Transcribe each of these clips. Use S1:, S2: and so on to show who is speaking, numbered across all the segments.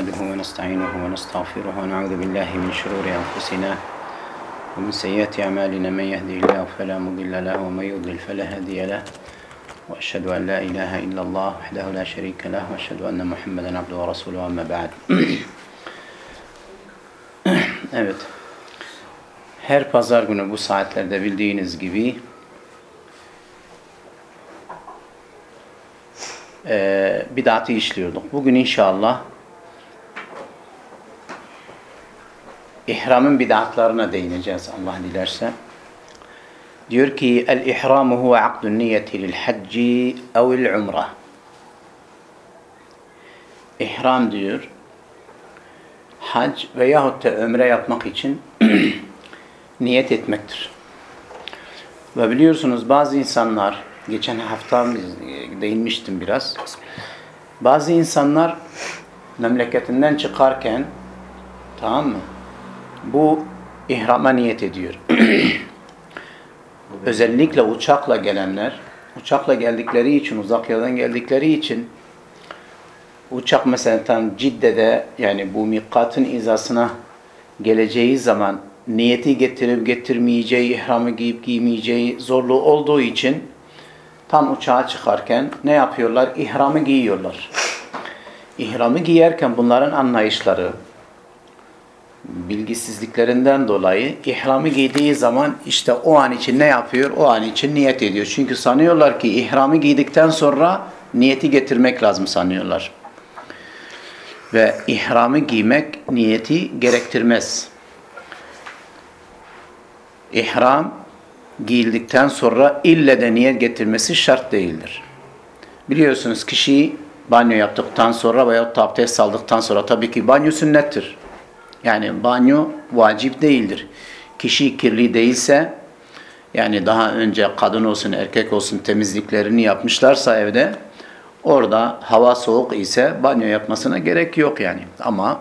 S1: نحمده ونستعينه ونستغفره ونعوذ بالله من شرور أنفسنا ومن سيئات أعمالنا من يهده الله فلا مضل له ومن يضلل فلا هادي له وأشهد أن لا إله إلا الله وحده لا شريك له وأشهد أن محمدا عبده ورسوله أما بعد Evet. Her pazar günü bu saatlerde bildiğiniz gibi e, bidatı işliyorduk. Bugün inşallah ihramın bidatlarına değineceğiz Allah dilerse. Diyor ki el-ihramu huve akdun niyeti lil hacci evil umra. İhram diyor hac veyahut da ömre yapmak için niyet etmektir. Ve biliyorsunuz bazı insanlar, geçen hafta değinmiştim biraz, bazı insanlar memleketinden çıkarken, tamam mı, bu ihrama niyet ediyor. Özellikle uçakla gelenler, uçakla geldikleri için, uzak yerden geldikleri için, uçak mesela tam Cidde'de yani bu mikatın izasına geleceği zaman niyeti getirip getirmeyeceği, ihramı giyip giymeyeceği zorluğu olduğu için tam uçağa çıkarken ne yapıyorlar? İhramı giyiyorlar. İhramı giyerken bunların anlayışları bilgisizliklerinden dolayı ihramı giydiği zaman işte o an için ne yapıyor? O an için niyet ediyor. Çünkü sanıyorlar ki ihramı giydikten sonra niyeti getirmek lazım sanıyorlar ve ihramı giymek niyeti gerektirmez. İhram giyildikten sonra ille de niyet getirmesi şart değildir. Biliyorsunuz kişi banyo yaptıktan sonra veya abdest aldıktan sonra tabii ki banyo sünnettir. Yani banyo vacip değildir. Kişi kirli değilse yani daha önce kadın olsun erkek olsun temizliklerini yapmışlarsa evde Orada hava soğuk ise banyo yapmasına gerek yok yani. Ama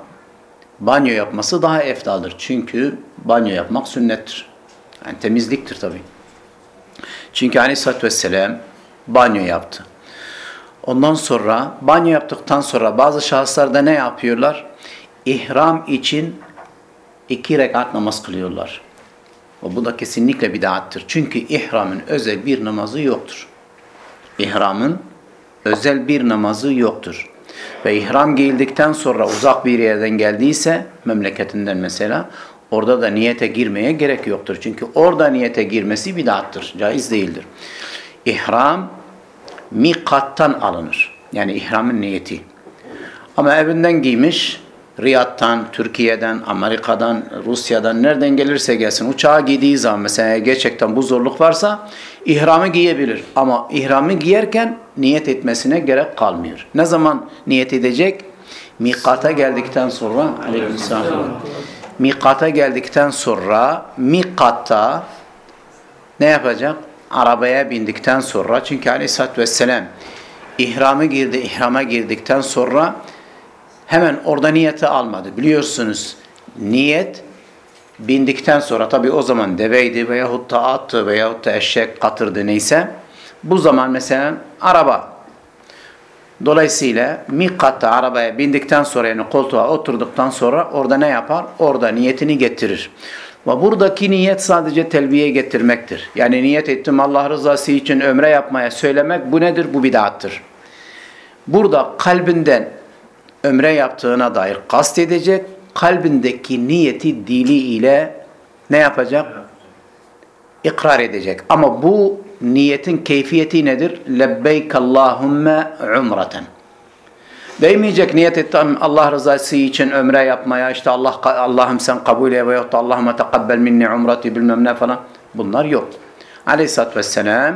S1: banyo yapması daha eftaldır. Çünkü banyo yapmak sünnettir. Yani temizliktir tabii. Çünkü Aleyhisselatü Vesselam banyo yaptı. Ondan sonra banyo yaptıktan sonra bazı şahıslar da ne yapıyorlar? İhram için iki rekat namaz kılıyorlar. Ve bu da kesinlikle bidattır. Çünkü ihramın özel bir namazı yoktur. İhramın özel bir namazı yoktur. Ve ihram giyildikten sonra uzak bir yerden geldiyse, memleketinden mesela, orada da niyete girmeye gerek yoktur. Çünkü orada niyete girmesi bidattır, caiz değildir. İhram mikattan alınır. Yani ihramın niyeti. Ama evinden giymiş, Riyad'dan, Türkiye'den, Amerika'dan, Rusya'dan nereden gelirse gelsin uçağa giydiği zaman mesela gerçekten bu zorluk varsa ihramı giyebilir. Ama ihramı giyerken niyet etmesine gerek kalmıyor. Ne zaman niyet edecek? Mikata geldikten sonra aleykümselam. Mikata geldikten sonra mikatta ne yapacak? Arabaya bindikten sonra çünkü aleyhissalatü vesselam ihramı girdi, ihrama girdikten sonra hemen orada niyeti almadı. Biliyorsunuz niyet bindikten sonra tabi o zaman deveydi veyahut da attı veyahut da eşek katırdı neyse bu zaman mesela araba dolayısıyla mikatta arabaya bindikten sonra yani koltuğa oturduktan sonra orada ne yapar? Orada niyetini getirir. Ve buradaki niyet sadece telbiye getirmektir. Yani niyet ettim Allah rızası için ömre yapmaya söylemek bu nedir? Bu bidattır. Burada kalbinden ömre yaptığına dair kast edecek, kalbindeki niyeti dili ile ne yapacak? İkrar edecek. Ama bu niyetin keyfiyeti nedir? Lebbeyk Allahümme umraten. Değmeyecek niyet ettim Allah rızası için ömre yapmaya işte Allah Allah'ım sen kabul et veyahut da Allahümme tekabbel minni umrati bilmem ne falan. Bunlar yok. Aleyhisselatü Vesselam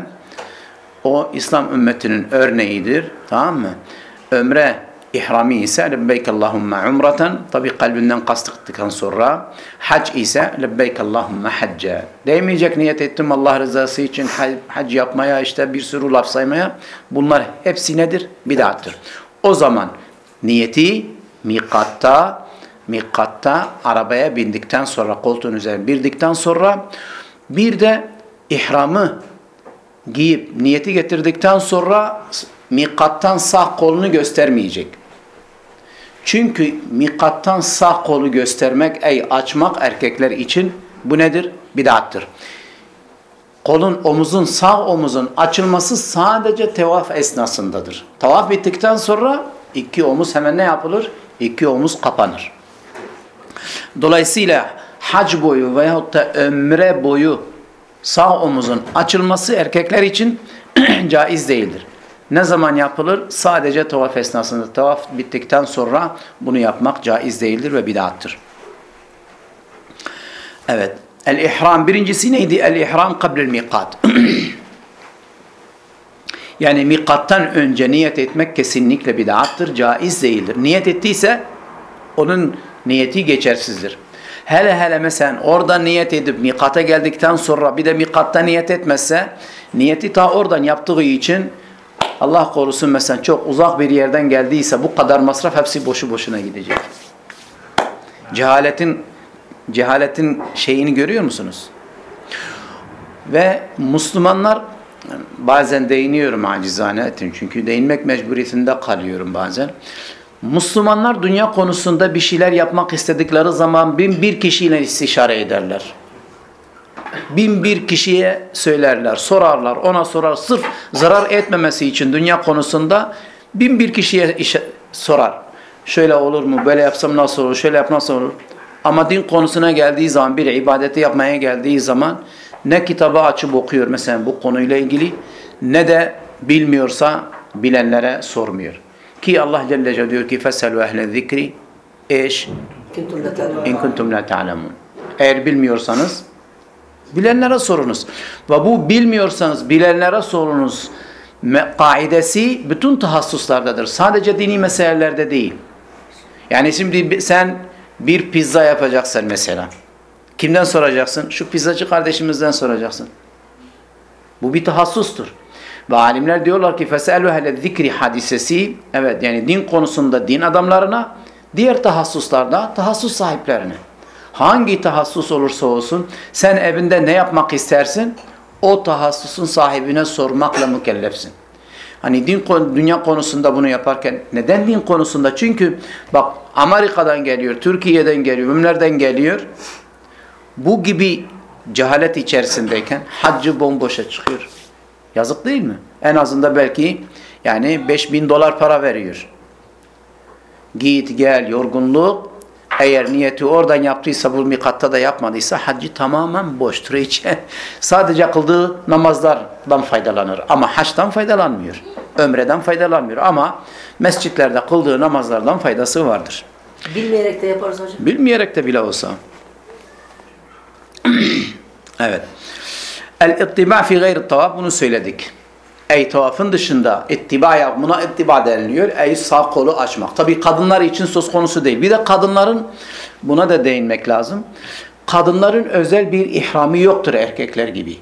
S1: o İslam ümmetinin örneğidir. Tamam mı? Ömre İhrami ise lebbeyk Allahümme umraten tabi kalbinden kastıktan sonra hac ise lebbeyk Allahümme hacca değmeyecek niyet ettim Allah rızası için hac yapmaya işte bir sürü laf saymaya bunlar hepsi nedir? Bidattır. O zaman niyeti mikatta mikatta arabaya bindikten sonra koltuğun üzerine bindikten sonra bir de ihramı giyip niyeti getirdikten sonra mikattan sağ kolunu göstermeyecek. Çünkü mikattan sağ kolu göstermek, ey açmak erkekler için bu nedir? Bidattır. Kolun, omuzun, sağ omuzun açılması sadece tevaf esnasındadır. Tavaf bittikten sonra iki omuz hemen ne yapılır? İki omuz kapanır. Dolayısıyla hac boyu veyahut da ömre boyu sağ omuzun açılması erkekler için caiz değildir. Ne zaman yapılır? Sadece tavaf esnasında. Tavaf bittikten sonra bunu yapmak caiz değildir ve bidattır. Evet. El-ihram birincisi neydi? El-ihram kablel mikat. yani mikattan önce niyet etmek kesinlikle bidattır, caiz değildir. Niyet ettiyse onun niyeti geçersizdir. Hele hele mesela orada niyet edip mikata geldikten sonra bir de mikatta niyet etmezse niyeti ta oradan yaptığı için Allah korusun mesela çok uzak bir yerden geldiyse bu kadar masraf hepsi boşu boşuna gidecek. Cehaletin cehaletin şeyini görüyor musunuz? Ve Müslümanlar bazen değiniyorum acizane çünkü değinmek mecburiyetinde kalıyorum bazen. Müslümanlar dünya konusunda bir şeyler yapmak istedikleri zaman bin bir kişiyle istişare ederler Bin bir kişiye söylerler, sorarlar, ona sorar. Sırf zarar etmemesi için dünya konusunda bin bir kişiye işe, sorar. Şöyle olur mu, böyle yapsam nasıl olur, şöyle yapsam nasıl olur. Ama din konusuna geldiği zaman, bir ibadeti yapmaya geldiği zaman ne kitabı açıp okuyor mesela bu konuyla ilgili ne de bilmiyorsa bilenlere sormuyor. Ki Allah Celle Celle diyor ki فَسَلُوا اَهْلَ الذِّكْرِ ايش in kuntum la ta'lemun. Eğer bilmiyorsanız bilenlere sorunuz. Ve bu bilmiyorsanız bilenlere sorunuz kaidesi bütün tahassuslardadır. Sadece dini meselelerde değil. Yani şimdi sen bir pizza yapacaksın mesela. Kimden soracaksın? Şu pizzacı kardeşimizden soracaksın. Bu bir tahassustur. Ve alimler diyorlar ki feselu hele zikri hadisesi evet yani din konusunda din adamlarına diğer tahassuslarda tahassus sahiplerine. Hangi tahassus olursa olsun sen evinde ne yapmak istersin? O tahassusun sahibine sormakla mükellefsin. Hani din dünya konusunda bunu yaparken neden din konusunda? Çünkü bak Amerika'dan geliyor, Türkiye'den geliyor, nereden geliyor? Bu gibi cehalet içerisindeyken haccı bomboşa çıkıyor. Yazık değil mi? En azından belki yani 5000 dolar para veriyor. Git gel yorgunluk eğer niyeti oradan yaptıysa bu mikatta da yapmadıysa haccı tamamen boştur. Hiç sadece kıldığı namazlardan faydalanır ama haçtan faydalanmıyor. Ömreden faydalanmıyor ama mescitlerde kıldığı namazlardan faydası vardır.
S2: Bilmeyerek de yaparız hocam.
S1: Bilmeyerek de bile olsa. evet. El-ittiba fi gayri tavaf bunu söyledik. Ey tavafın dışında ittiba buna ittiba deniliyor. Ey sağ kolu açmak. Tabi kadınlar için söz konusu değil. Bir de kadınların buna da değinmek lazım. Kadınların özel bir ihrami yoktur erkekler gibi.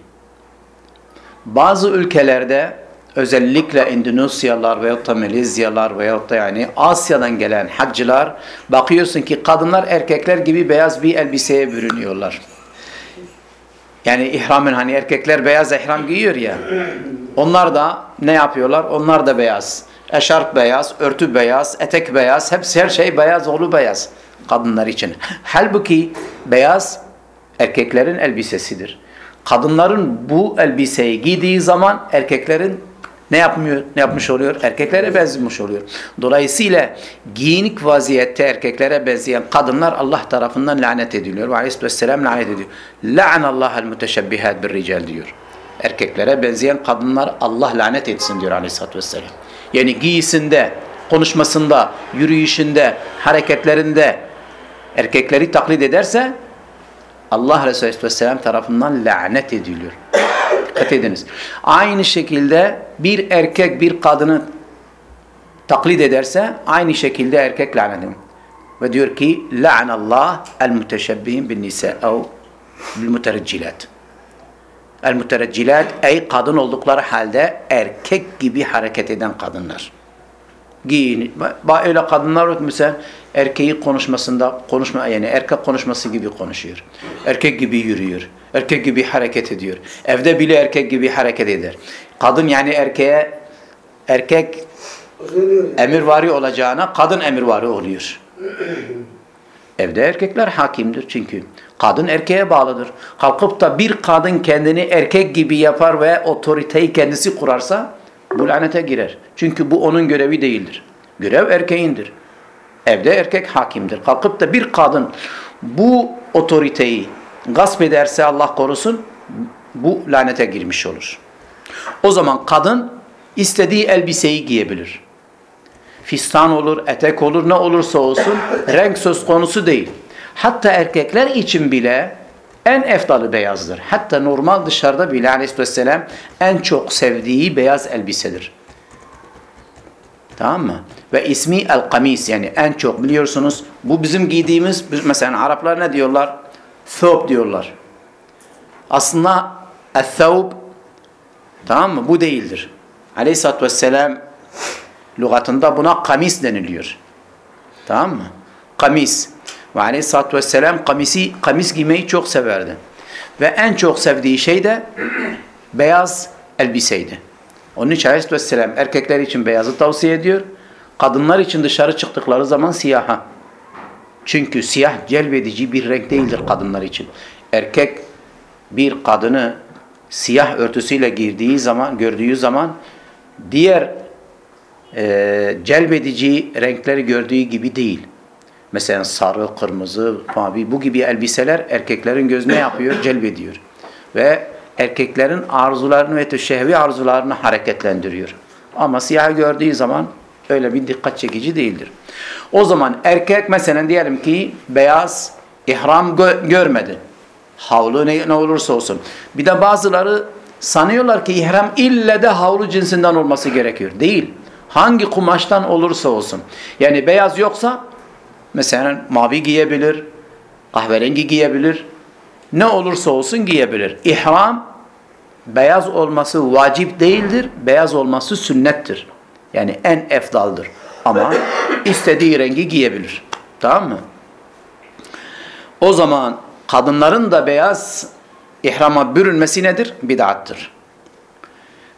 S1: Bazı ülkelerde özellikle Endonezyalar veyahut da Malezyalar veyahut da yani Asya'dan gelen haccılar bakıyorsun ki kadınlar erkekler gibi beyaz bir elbiseye bürünüyorlar. Yani ihramın hani erkekler beyaz ihram giyiyor ya. Onlar da ne yapıyorlar? Onlar da beyaz. Eşarp beyaz, örtü beyaz, etek beyaz. Hepsi her şey beyaz, oğlu beyaz. Kadınlar için. Halbuki beyaz erkeklerin elbisesidir. Kadınların bu elbiseyi giydiği zaman erkeklerin ne yapmıyor? Ne yapmış oluyor? Erkeklere benzemiş oluyor. Dolayısıyla giyinik vaziyette erkeklere benzeyen kadınlar Allah tarafından lanet ediliyor. Ve aleyhisselam lanet ediyor. La'anallahal muteşebbihat bir rical diyor. Erkeklere benzeyen kadınlar Allah lanet etsin diyor aleyhissalatü vesselam. Yani giyisinde, konuşmasında, yürüyüşünde, hareketlerinde erkekleri taklit ederse Allah Resulü Aleyhisselam tarafından lanet ediliyor. Dikkat ediniz. Aynı şekilde bir erkek bir kadını taklit ederse aynı şekilde erkek lanet edilir. Ve diyor ki muteşebbihin bin nisa ev bil mutereccilat. El mutereccilat ey kadın oldukları halde erkek gibi hareket eden kadınlar. Giyin. Öyle kadınlar yok mesela erkeği konuşmasında konuşma yani erkek konuşması gibi konuşuyor. Erkek gibi yürüyor. Erkek gibi hareket ediyor. Evde bile erkek gibi hareket eder. Kadın yani erkeğe erkek emirvari olacağına kadın emirvari oluyor. Evde erkekler hakimdir çünkü. Kadın erkeğe bağlıdır. Kalkıp da bir kadın kendini erkek gibi yapar ve otoriteyi kendisi kurarsa bu lanete girer. Çünkü bu onun görevi değildir. Görev erkeğindir. Evde erkek hakimdir. Kalkıp da bir kadın bu otoriteyi gasp ederse Allah korusun bu lanete girmiş olur. O zaman kadın istediği elbiseyi giyebilir. Fistan olur, etek olur, ne olursa olsun renk söz konusu değil. Hatta erkekler için bile en efdalı beyazdır. Hatta normal dışarıda bile aleyhisselam en çok sevdiği beyaz elbisedir. Tamam mı? Ve ismi el-kamis yani en çok biliyorsunuz bu bizim giydiğimiz mesela Araplar ne diyorlar? Thob diyorlar. Aslında el-thawb tamam mı? Bu değildir. Aleyhisselatü vesselam lügatında buna kamis deniliyor. Tamam mı? Kamis. Ve aleyhissalatü vesselam kamisi, kamis giymeyi çok severdi. Ve en çok sevdiği şey de beyaz elbiseydi. Onun için aleyhissalatü vesselam erkekler için beyazı tavsiye ediyor. Kadınlar için dışarı çıktıkları zaman siyaha. Çünkü siyah celbedici bir renk değildir kadınlar için. Erkek bir kadını siyah örtüsüyle girdiği zaman, gördüğü zaman diğer e, celbedici renkleri gördüğü gibi değil. Mesela sarı, kırmızı, mavi bu gibi elbiseler erkeklerin gözüne yapıyor, celbediyor. Ve erkeklerin arzularını ve şehvi arzularını hareketlendiriyor. Ama siyah gördüğü zaman öyle bir dikkat çekici değildir. O zaman erkek mesela diyelim ki beyaz ihram gö görmedi. Havlu ne, ne olursa olsun. Bir de bazıları sanıyorlar ki ihram ille de havlu cinsinden olması gerekiyor. Değil. Hangi kumaştan olursa olsun. Yani beyaz yoksa mesela mavi giyebilir, kahverengi giyebilir. Ne olursa olsun giyebilir. İhram beyaz olması vacip değildir. Beyaz olması sünnettir. Yani en efdaldır. Ama istediği rengi giyebilir. Tamam mı? O zaman kadınların da beyaz ihrama bürünmesi nedir? Bid'attır.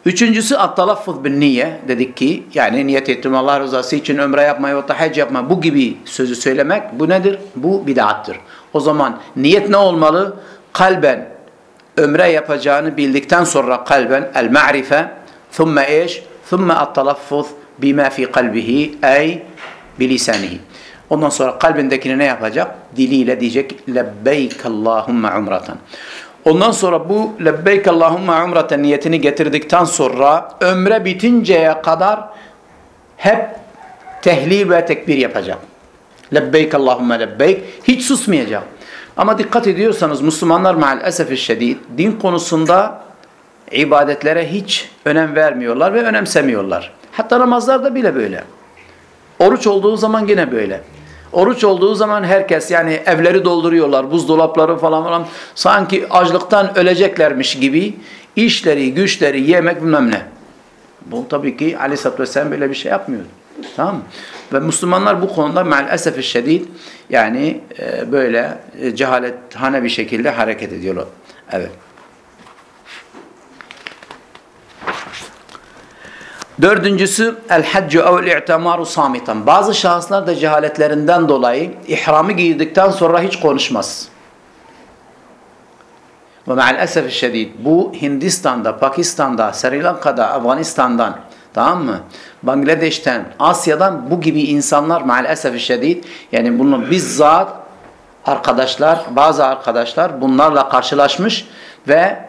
S1: Üçüncüsü at-talaffuz bin niye dedik ki yani niyet ettim Allah rızası için ömre yapmayı ve hac yapma bu gibi sözü söylemek bu nedir? Bu bid'attır. O zaman niyet ne olmalı? Kalben ömre yapacağını bildikten sonra kalben el ma'rife thumme eş thumme at-talaffuz bima fi kalbihi ay bilisanihi. Ondan sonra kalbindekini ne yapacak? Diliyle diyecek lebbeyk Allahümme umratan. Ondan sonra bu lebbeyk Allahümme umreten niyetini getirdikten sonra ömre bitinceye kadar hep tehlil ve tekbir yapacak. Lebbeyk Allahümme lebbeyk. Hiç susmayacak. Ama dikkat ediyorsanız Müslümanlar maalesef şiddet din konusunda ibadetlere hiç önem vermiyorlar ve önemsemiyorlar. Hatta namazlarda bile böyle. Oruç olduğu zaman yine böyle. Oruç olduğu zaman herkes yani evleri dolduruyorlar, buzdolapları falan falan. Sanki açlıktan öleceklermiş gibi işleri, güçleri, yemek bilmem ne. Bu tabii ki Aleyhisselatü Vesselam böyle bir şey yapmıyor. Tamam? Ve Müslümanlar bu konuda maalesef şiddet yani e, böyle e, cehalethane bir şekilde hareket ediyorlar. Evet. Dördüncüsü el-haccu ev i'temaru samitan. Bazı şahıslar da cehaletlerinden dolayı ihramı giydikten sonra hiç konuşmaz. Ve maalesef şiddet bu Hindistan'da, Pakistan'da, Sri Lanka'da, Afganistan'dan tamam mı? Bangladeş'ten, Asya'dan bu gibi insanlar maalesef şiddet yani bunu bizzat arkadaşlar, bazı arkadaşlar bunlarla karşılaşmış ve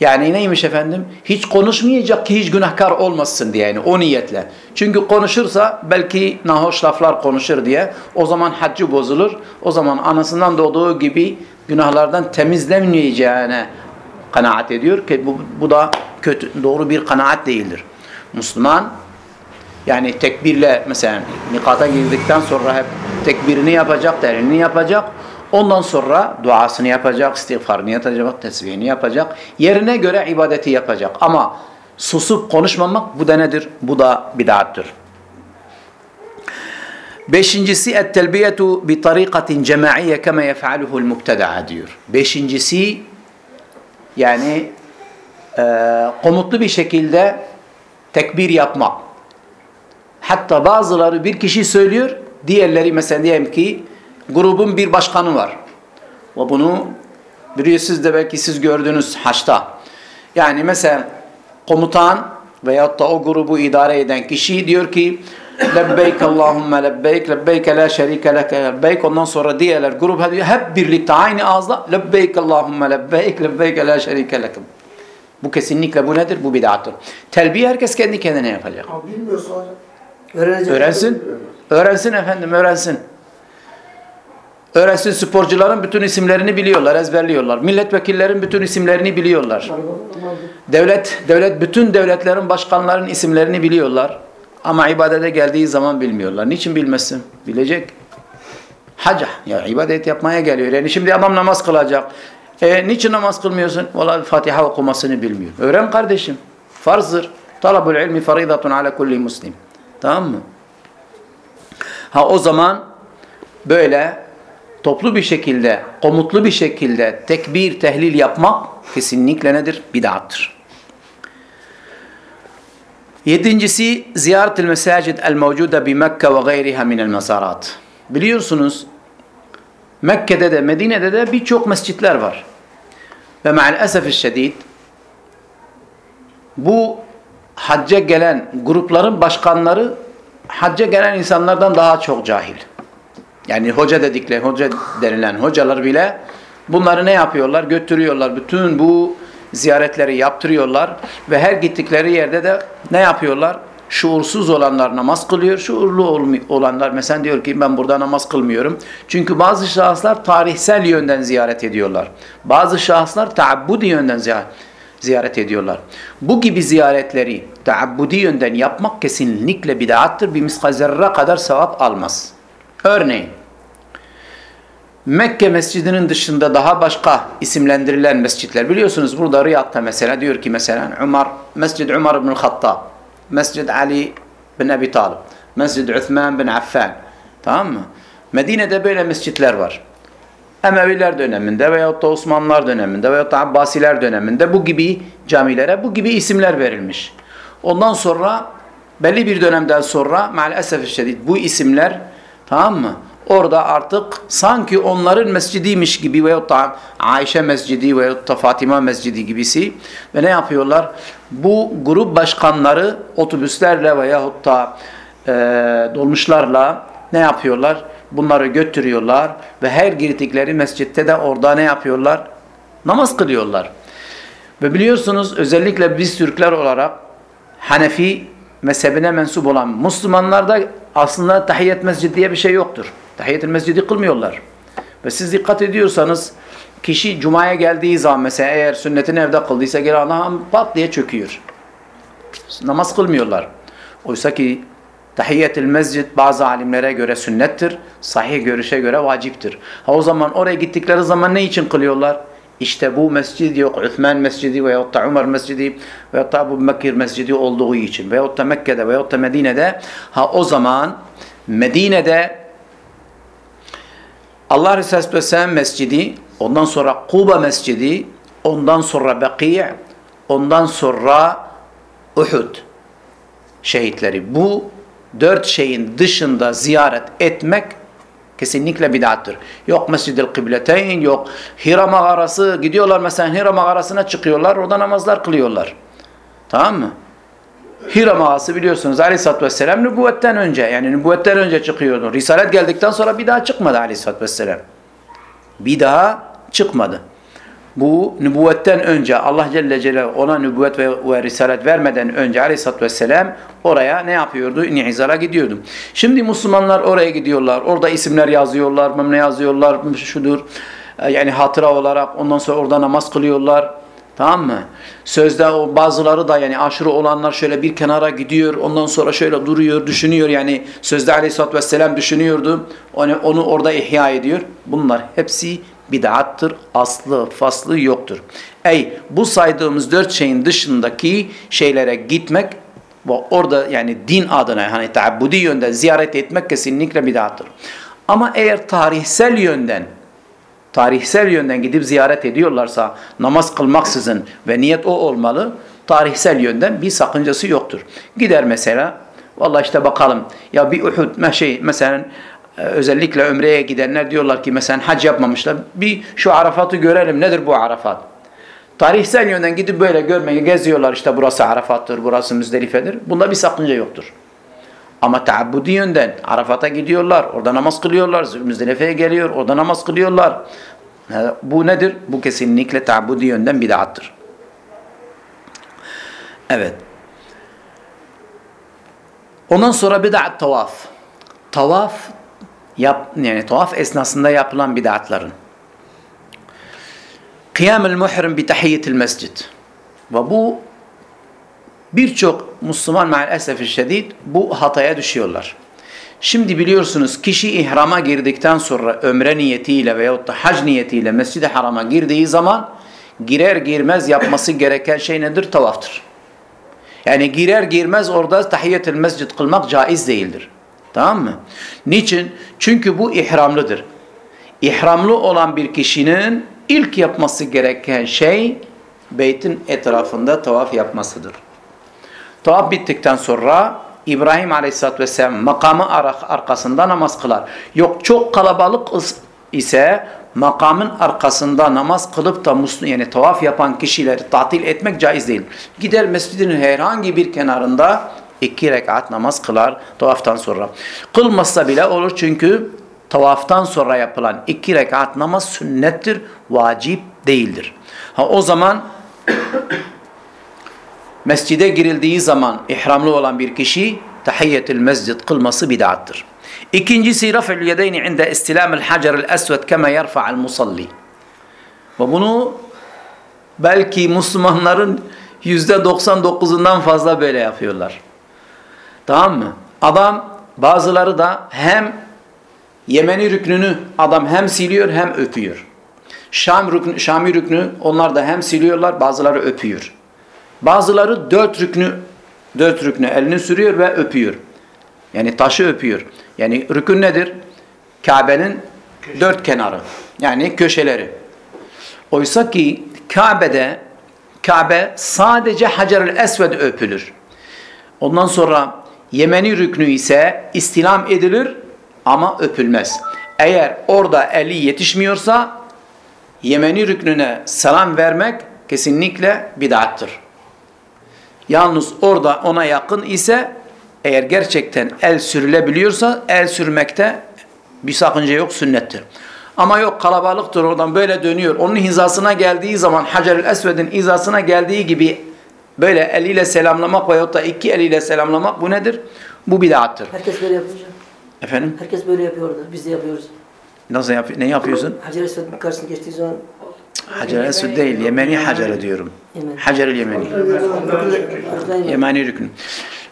S1: yani neymiş efendim? Hiç konuşmayacak ki hiç günahkar olmasın diye yani o niyetle. Çünkü konuşursa belki nahoş laflar konuşur diye o zaman haccı bozulur. O zaman anasından doğduğu gibi günahlardan temizlenmeyeceğine kanaat ediyor ki bu, bu da kötü, doğru bir kanaat değildir. Müslüman yani tekbirle mesela nikata girdikten sonra hep tekbirini yapacak, terini yapacak. Ondan sonra duasını yapacak, istiğfarını yapacak, tesbihini yapacak. Yerine göre ibadeti yapacak. Ama susup konuşmamak bu da nedir? Bu da bid'attır. Beşincisi et-telbiyetu bi tarikatin cemaiye kema yef'aluhu'l mubtada'a diyor. Beşincisi yani e, komutlu bir şekilde tekbir yapmak. Hatta bazıları bir kişi söylüyor, diğerleri mesela diyelim ki grubun bir başkanı var. Ve bunu biliyorsunuz de belki siz gördünüz haçta. Yani mesela komutan veyahut da o grubu idare eden kişi diyor ki lebbeyk Allahümme lebbeyk lebbeyk la şerike leke lebbeyk ondan sonra diğerler grup hep birlikte aynı ağızla lebbeyk Allahümme lebbeyk lebbeyk la şerike leke bu kesinlikle bu nedir? Bu bid'attır. Telbiye herkes kendi kendine yapacak.
S3: Abi bilmiyorsa hocam.
S2: Öğrenecek.
S1: Öğrensin. Öğrensin efendim, öğrensin. Öğrensin sporcuların bütün isimlerini biliyorlar, ezberliyorlar. Milletvekillerin bütün isimlerini biliyorlar. Devlet, devlet bütün devletlerin başkanların isimlerini biliyorlar. Ama ibadete geldiği zaman bilmiyorlar. Niçin bilmesin? Bilecek. Haca. Ya ibadet yapmaya geliyor. Yani şimdi adam namaz kılacak. E, niçin namaz kılmıyorsun? Vallahi Fatiha okumasını bilmiyor. Öğren kardeşim. Farzdır. Talabul ilmi faridatun ala kulli muslim. Tamam mı? Ha o zaman böyle toplu bir şekilde, komutlu bir şekilde tekbir, tehlil yapmak kesinlikle nedir? Bid'attır. Yedincisi ziyaret-i mesacid el-mevcuda bi Mekke ve gayriha minel mezarat. Biliyorsunuz Mekke'de de Medine'de de birçok mescitler var. Ve maalesef şiddet bu hacca gelen grupların başkanları hacca gelen insanlardan daha çok cahil. Yani hoca dedikleri, hoca denilen hocalar bile bunları ne yapıyorlar? Götürüyorlar. Bütün bu ziyaretleri yaptırıyorlar ve her gittikleri yerde de ne yapıyorlar? Şuursuz olanlar namaz kılıyor. Şuurlu olanlar mesela diyor ki ben burada namaz kılmıyorum. Çünkü bazı şahıslar tarihsel yönden ziyaret ediyorlar. Bazı şahıslar taabbudi yönden ziyaret ediyorlar. Bu gibi ziyaretleri taabbudi yönden yapmak kesinlikle bid'attır. Bir miskal kadar sevap almaz. Örneğin Mekke mescidinin dışında daha başka isimlendirilen mescitler biliyorsunuz burada Riyad'da mesela diyor ki mesela Umar Mescid Umar bin Hattab Mescid Ali bin Abi Talib Mescid Uthman bin Affan tamam mı? Medine'de böyle mescitler var. Emeviler döneminde veyahut da Osmanlılar döneminde veyahut da Abbasiler döneminde bu gibi camilere bu gibi isimler verilmiş. Ondan sonra belli bir dönemden sonra maalesef şiddet bu isimler tamam mı? Orada artık sanki onların mescidiymiş gibi veyahut da Ayşe mescidi veyahut da Fatima mescidi gibisi ve ne yapıyorlar? Bu grup başkanları otobüslerle veyahut da e, dolmuşlarla ne yapıyorlar? Bunları götürüyorlar ve her girdikleri mescitte de orada ne yapıyorlar? Namaz kılıyorlar. Ve biliyorsunuz özellikle biz Türkler olarak Hanefi mezhebine mensup olan Müslümanlarda aslında tahiyyet mescid bir şey yoktur. Tahiyyet mescidi kılmıyorlar. Ve siz dikkat ediyorsanız kişi cumaya geldiği zaman mesela eğer sünnetini evde kıldıysa geri anam pat diye çöküyor. Namaz kılmıyorlar. Oysa ki Tahiyyetül mescid bazı alimlere göre sünnettir. Sahih görüşe göre vaciptir. Ha o zaman oraya gittikleri zaman ne için kılıyorlar? İşte bu mescid yok. Üthman mescidi veyahut da Umar mescidi veyahut da Ebu Mekkir mescidi olduğu için veyahut da Mekke'de veyahut da Medine'de ha o zaman Medine'de Allah Resulü Vesselam mescidi ondan sonra Kuba mescidi ondan sonra Bekiye ondan sonra Uhud şehitleri. Bu dört şeyin dışında ziyaret etmek kesinlikle bid'attır. Yok Mescid-i Kıbleteyn, yok Hira mağarası, gidiyorlar mesela Hira mağarasına çıkıyorlar, orada namazlar kılıyorlar. Tamam mı? Hira mağarası biliyorsunuz Aleyhisselatü Vesselam nübüvvetten önce, yani nübüvvetten önce çıkıyordu. Risalet geldikten sonra bir daha çıkmadı Aleyhisselatü Vesselam. Bir daha çıkmadı bu nübüvvetten önce Allah Celle Celaluhu ona nübüvvet ve, ve risalet vermeden önce aleyhissalatü vesselam oraya ne yapıyordu? Nizara gidiyordu. Şimdi Müslümanlar oraya gidiyorlar. Orada isimler yazıyorlar, ne yazıyorlar, şudur. E, yani hatıra olarak ondan sonra orada namaz kılıyorlar. Tamam mı? Sözde o bazıları da yani aşırı olanlar şöyle bir kenara gidiyor. Ondan sonra şöyle duruyor, düşünüyor. Yani sözde aleyhissalatü vesselam düşünüyordu. Onu, onu orada ihya ediyor. Bunlar hepsi bid'attır. Aslı, faslı yoktur. Ey bu saydığımız dört şeyin dışındaki şeylere gitmek ve orada yani din adına hani taabbudi yönden ziyaret etmek kesinlikle bid'attır. Ama eğer tarihsel yönden tarihsel yönden gidip ziyaret ediyorlarsa namaz kılmaksızın ve niyet o olmalı. Tarihsel yönden bir sakıncası yoktur. Gider mesela Vallahi işte bakalım. Ya bir Uhud şey mesela özellikle ömreye gidenler diyorlar ki mesela hac yapmamışlar. Bir şu Arafat'ı görelim. Nedir bu Arafat? Tarihsel yönden gidip böyle görmeye geziyorlar işte burası Arafat'tır, burası Müzdelife'dir. Bunda bir sakınca yoktur. Ama taabbudi yönden Arafat'a gidiyorlar, orada namaz kılıyorlar, Müzdelife'ye geliyor, orada namaz kılıyorlar. Ha, Bu nedir? Bu kesinlikle taabbudi yönden bid'attır. Evet. Ondan sonra bid'at tavaf. Tavaf yap yani tavaf esnasında yapılan bid'atların. Kıyam-ül muhrim bi tahiyyetil mescid. Ve bu birçok Müslüman maalesef şiddet bu hataya düşüyorlar. Şimdi biliyorsunuz kişi ihrama girdikten sonra ömre niyetiyle veyahut da hac niyetiyle mescid-i harama girdiği zaman girer girmez yapması gereken şey nedir? Tavaftır. Yani girer girmez orada tahiyyetül mescid kılmak caiz değildir. Tamam mı? Niçin? Çünkü bu ihramlıdır. İhramlı olan bir kişinin ilk yapması gereken şey beytin etrafında tavaf yapmasıdır. Tavaf bittikten sonra İbrahim Aleyhisselatü Vesselam makamı ar- arkasında namaz kılar. Yok çok kalabalık is- ise makamın arkasında namaz kılıp da muslu yani tavaf yapan kişileri tatil etmek caiz değil. Gider mescidin herhangi bir kenarında iki rekat namaz kılar tavaftan sonra. Kılmazsa bile olur çünkü tavaftan sonra yapılan iki rekat namaz sünnettir, vacip değildir. Ha o zaman mescide girildiği zaman ihramlı olan bir kişi tahiyyetül mescid kılması bid'attır. İkincisi raf'ül yedeyni inde istilamil haceril esved kema yerfa'al musalli. Ve bunu belki Müslümanların yüzde 99'undan fazla böyle yapıyorlar. Tamam mı? Adam bazıları da hem Yemeni rüknünü adam hem siliyor hem öpüyor. Şam rüknü, Şami rüknü onlar da hem siliyorlar bazıları öpüyor. Bazıları dört rüknü dört rüknü elini sürüyor ve öpüyor. Yani taşı öpüyor. Yani rükün nedir? Kabe'nin dört kenarı. Yani köşeleri. Oysa ki Kabe'de Kabe sadece Hacer-ül Esved öpülür. Ondan sonra Yemeni rüknü ise istilam edilir ama öpülmez. Eğer orada eli yetişmiyorsa Yemeni rüknüne selam vermek kesinlikle bid'attır. Yalnız orada ona yakın ise eğer gerçekten el sürülebiliyorsa el sürmekte bir sakınca yok sünnettir. Ama yok kalabalıktır oradan böyle dönüyor. Onun hizasına geldiği zaman Hacer-ül Esved'in hizasına geldiği gibi böyle eliyle selamlamak veyahut da iki eliyle selamlamak bu nedir? Bu bid'attır.
S2: Herkes böyle yapıyor hocam.
S1: Efendim?
S2: Herkes böyle yapıyor orada. Biz de yapıyoruz.
S1: Nasıl yap ne yapıyorsun?
S2: Hacer Esved'in karşısına geçtiği zaman
S1: Hacer Esved değil, Yemeni Hacer diyorum.
S2: Yemen.
S1: Hacer-ül Yemeni. Yemani rükün.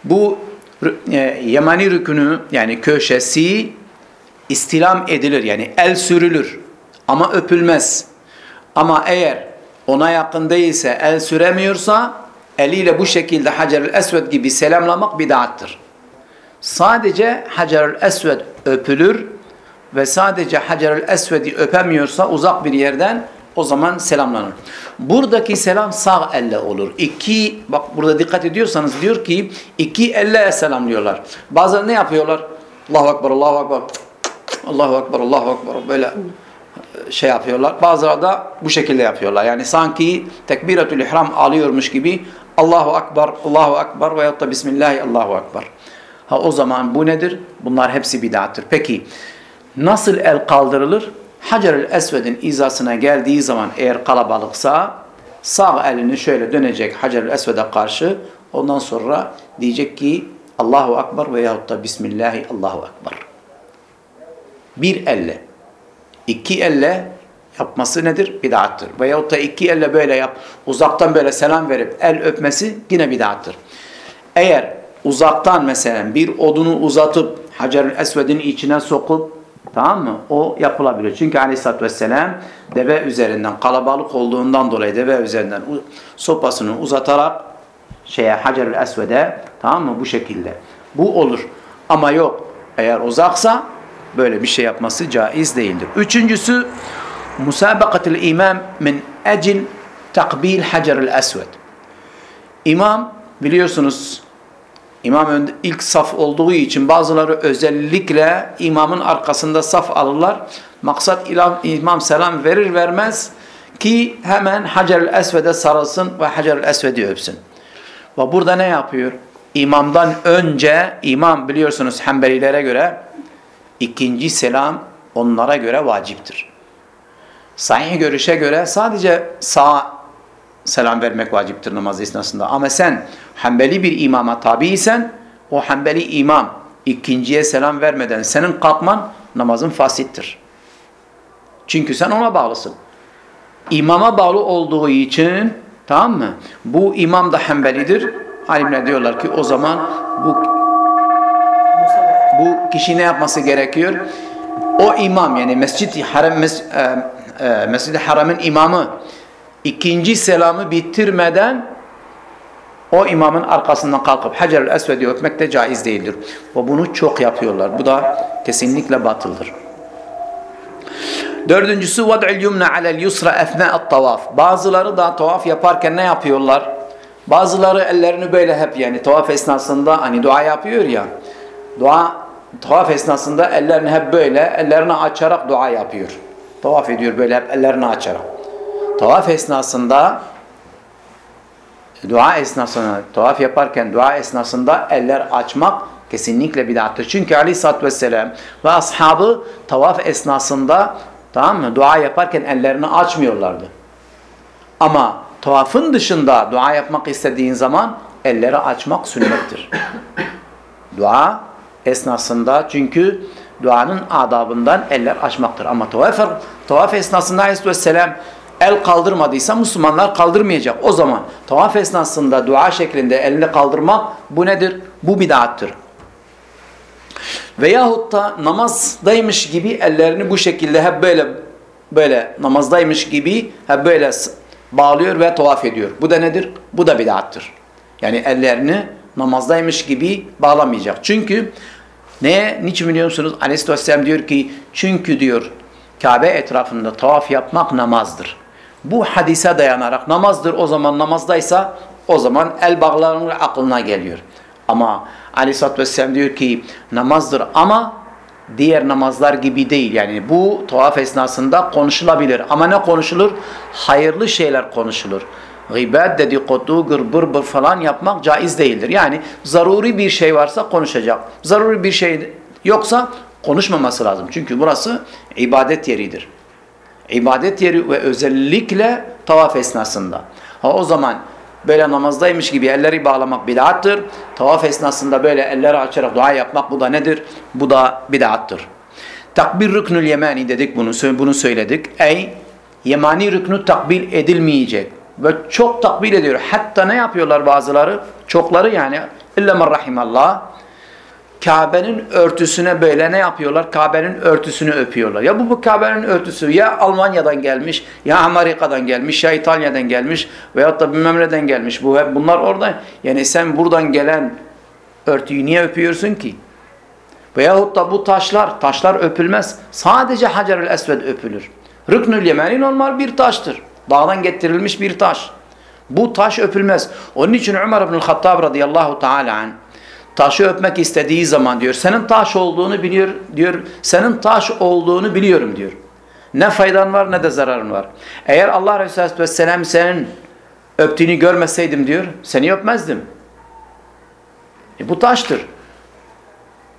S1: Bu e, Yemani rükünü yani köşesi istilam edilir yani el sürülür ama öpülmez. Ama eğer ona yakın değilse el süremiyorsa eliyle bu şekilde Hacer-ül Esved gibi selamlamak bid'attır. Sadece Hacer-ül Esved öpülür ve sadece Hacer-ül Esved'i öpemiyorsa uzak bir yerden o zaman selamlanır. Buradaki selam sağ elle olur. İki, bak burada dikkat ediyorsanız diyor ki iki elle selamlıyorlar. Bazen ne yapıyorlar? Allahu Ekber, Allahu Ekber, Allahu Ekber, Allahu Ekber böyle şey yapıyorlar. Bazıları da bu şekilde yapıyorlar. Yani sanki tekbiretül ihram alıyormuş gibi Allahu Ekber, Allahu Ekber veyahut da Bismillahi Allahu Ekber. Ha o zaman bu nedir? Bunlar hepsi bid'attır. Peki nasıl el kaldırılır? Hacer-ül Esved'in izasına geldiği zaman eğer kalabalıksa sağ elini şöyle dönecek Hacer-ül Esved'e karşı ondan sonra diyecek ki Allahu Ekber veyahut da Bismillahi Allahu Ekber. Bir elle. iki elle yapması nedir? Bid'attır. Veyahut da iki elle böyle yap, uzaktan böyle selam verip el öpmesi yine bid'attır. Eğer uzaktan mesela bir odunu uzatıp Hacer-ül Esved'in içine sokup tamam mı? O yapılabilir. Çünkü aleyhissalatü vesselam deve üzerinden kalabalık olduğundan dolayı deve üzerinden sopasını uzatarak şeye Hacer-ül Esved'e tamam mı? Bu şekilde. Bu olur. Ama yok. Eğer uzaksa böyle bir şey yapması caiz değildir. Üçüncüsü musabakatul imam min ecil takbil Hacer-ül Esved. İmam biliyorsunuz İmam ilk saf olduğu için bazıları özellikle imamın arkasında saf alırlar. Maksat imam, imam selam verir vermez ki hemen Hacer-ül Esved'e sarılsın ve Hacer-ül Esved'i öpsün. Ve burada ne yapıyor? İmamdan önce, imam biliyorsunuz Hanbelilere göre ikinci selam onlara göre vaciptir. Sahih görüşe göre sadece sağ selam vermek vaciptir namaz esnasında. Ama sen Hanbeli bir imama tabiysen o Hanbeli imam ikinciye selam vermeden senin kalkman namazın fasittir. Çünkü sen ona bağlısın. İmama bağlı olduğu için tamam mı? Bu imam da Hanbelidir. Alimler diyorlar ki o zaman bu bu kişi ne yapması gerekiyor? O imam yani Mescid-i Haram mes, e, e, Mescid-i Haram'ın imamı ikinci selamı bitirmeden o imamın arkasından kalkıp Hacer-ül Esved'i öpmek de caiz değildir. Ve bunu çok yapıyorlar. Bu da kesinlikle batıldır. Dördüncüsü vad'ul yumna alel yusra efna'at tavaf. Bazıları da tavaf yaparken ne yapıyorlar? Bazıları ellerini böyle hep yani tavaf esnasında hani dua yapıyor ya. Dua tavaf esnasında ellerini hep böyle ellerini açarak dua yapıyor. Tavaf ediyor böyle hep ellerini açarak. Tavaf esnasında dua esnasında tavaf yaparken dua esnasında eller açmak kesinlikle bid'attır. Çünkü Aleyhisselatü Vesselam ve ashabı tavaf esnasında tamam mı dua yaparken ellerini açmıyorlardı. Ama tavafın dışında dua yapmak istediğin zaman elleri açmak sünnettir. Dua esnasında çünkü duanın adabından eller açmaktır. Ama tavaf, tavaf esnasında Aleyhisselam el kaldırmadıysa Müslümanlar kaldırmayacak. O zaman tavaf esnasında dua şeklinde elini kaldırmak bu nedir? Bu bid'attır. Veyahut da namazdaymış gibi ellerini bu şekilde hep böyle böyle namazdaymış gibi hep böyle bağlıyor ve tavaf ediyor. Bu da nedir? Bu da bid'attır. Yani ellerini namazdaymış gibi bağlamayacak. Çünkü neye? Niçin biliyor musunuz? Aleyhisselam diyor ki çünkü diyor Kabe etrafında tavaf yapmak namazdır. Bu hadise dayanarak namazdır o zaman namazdaysa o zaman el bağlanır aklına geliyor. Ama Aleyhisselatü Vesselam diyor ki namazdır ama diğer namazlar gibi değil. Yani bu tavaf esnasında konuşulabilir. Ama ne konuşulur? Hayırlı şeyler konuşulur. Gıybet, dedikodu, gırbır bır falan yapmak caiz değildir. Yani zaruri bir şey varsa konuşacak. Zaruri bir şey yoksa konuşmaması lazım. Çünkü burası ibadet yeridir. İbadet yeri ve özellikle tavaf esnasında. Ha o zaman böyle namazdaymış gibi elleri bağlamak bid'attır. Tavaf esnasında böyle elleri açarak dua yapmak bu da nedir? Bu da bid'attır. Takbir rüknül yemani dedik bunu, bunu söyledik. Ey yemani rüknü takbil edilmeyecek. Ve çok takbil ediyor. Hatta ne yapıyorlar bazıları? Çokları yani. İlla men rahimallah. Kabe'nin örtüsüne böyle ne yapıyorlar? Kabe'nin örtüsünü öpüyorlar. Ya bu, bu Kabe'nin örtüsü ya Almanya'dan gelmiş, ya Amerika'dan gelmiş, ya İtalya'dan gelmiş veyahut da bilmem nereden gelmiş. Bu hep bunlar orada. Yani sen buradan gelen örtüyü niye öpüyorsun ki? Veyahut da bu taşlar, taşlar öpülmez. Sadece Hacer-ül Esved öpülür. Rüknül Yemeni normal bir taştır. Dağdan getirilmiş bir taş. Bu taş öpülmez. Onun için Ömer ibn Hattab radıyallahu teala anh taşı öpmek istediği zaman diyor senin taş olduğunu biliyor diyor senin taş olduğunu biliyorum diyor. Ne faydan var ne de zararın var. Eğer Allah Resulü Vesselam senin öptüğünü görmeseydim diyor seni öpmezdim. E bu taştır.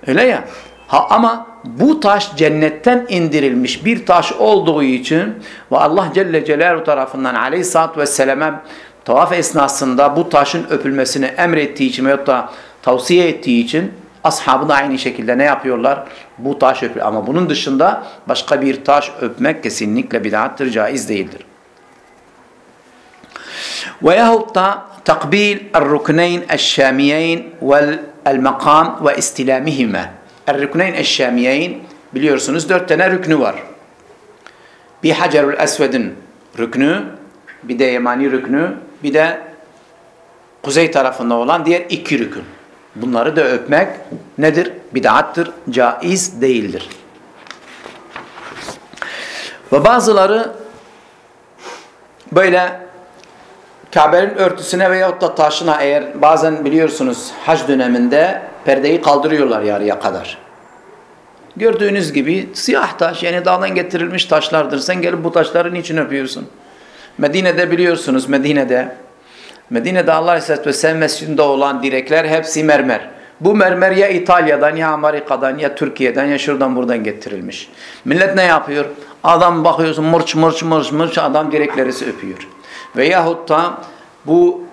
S1: Öyle ya. Ha ama bu taş cennetten indirilmiş bir taş olduğu için ve Allah Celle Celaluhu tarafından Aleyhisselatü Vesselam'a tavaf esnasında bu taşın öpülmesini emrettiği için veyahut da tavsiye ettiği için ashabı da aynı şekilde ne yapıyorlar? Bu taş öpüyor. Ama bunun dışında başka bir taş öpmek kesinlikle bid'attır, caiz değildir. Veyahut da takbil el-rukneyn eşşamiyeyn vel-makam ve istilamihime. El-rukneyn eşşamiyeyn biliyorsunuz dört tane rüknü var. Bir Hacerül Esved'in rüknü, bir de Yemani rüknü, bir de kuzey tarafında olan diğer iki rükün. Bunları da öpmek nedir? Bid'attır, caiz değildir. Ve bazıları böyle Kabe'nin örtüsüne veyahut da taşına eğer bazen biliyorsunuz hac döneminde perdeyi kaldırıyorlar yarıya kadar. Gördüğünüz gibi siyah taş yani dağdan getirilmiş taşlardır. Sen gelip bu taşları niçin öpüyorsun? Medine'de biliyorsunuz Medine'de Medine'de Allah Aleyhisselatü Vesselam mescidinde olan direkler hepsi mermer. Bu mermer ya İtalya'dan ya Amerika'dan ya Türkiye'den ya şuradan buradan getirilmiş. Millet ne yapıyor? Adam bakıyorsun mırç mırç mırç mırç adam direkleri öpüyor. Veyahut da bu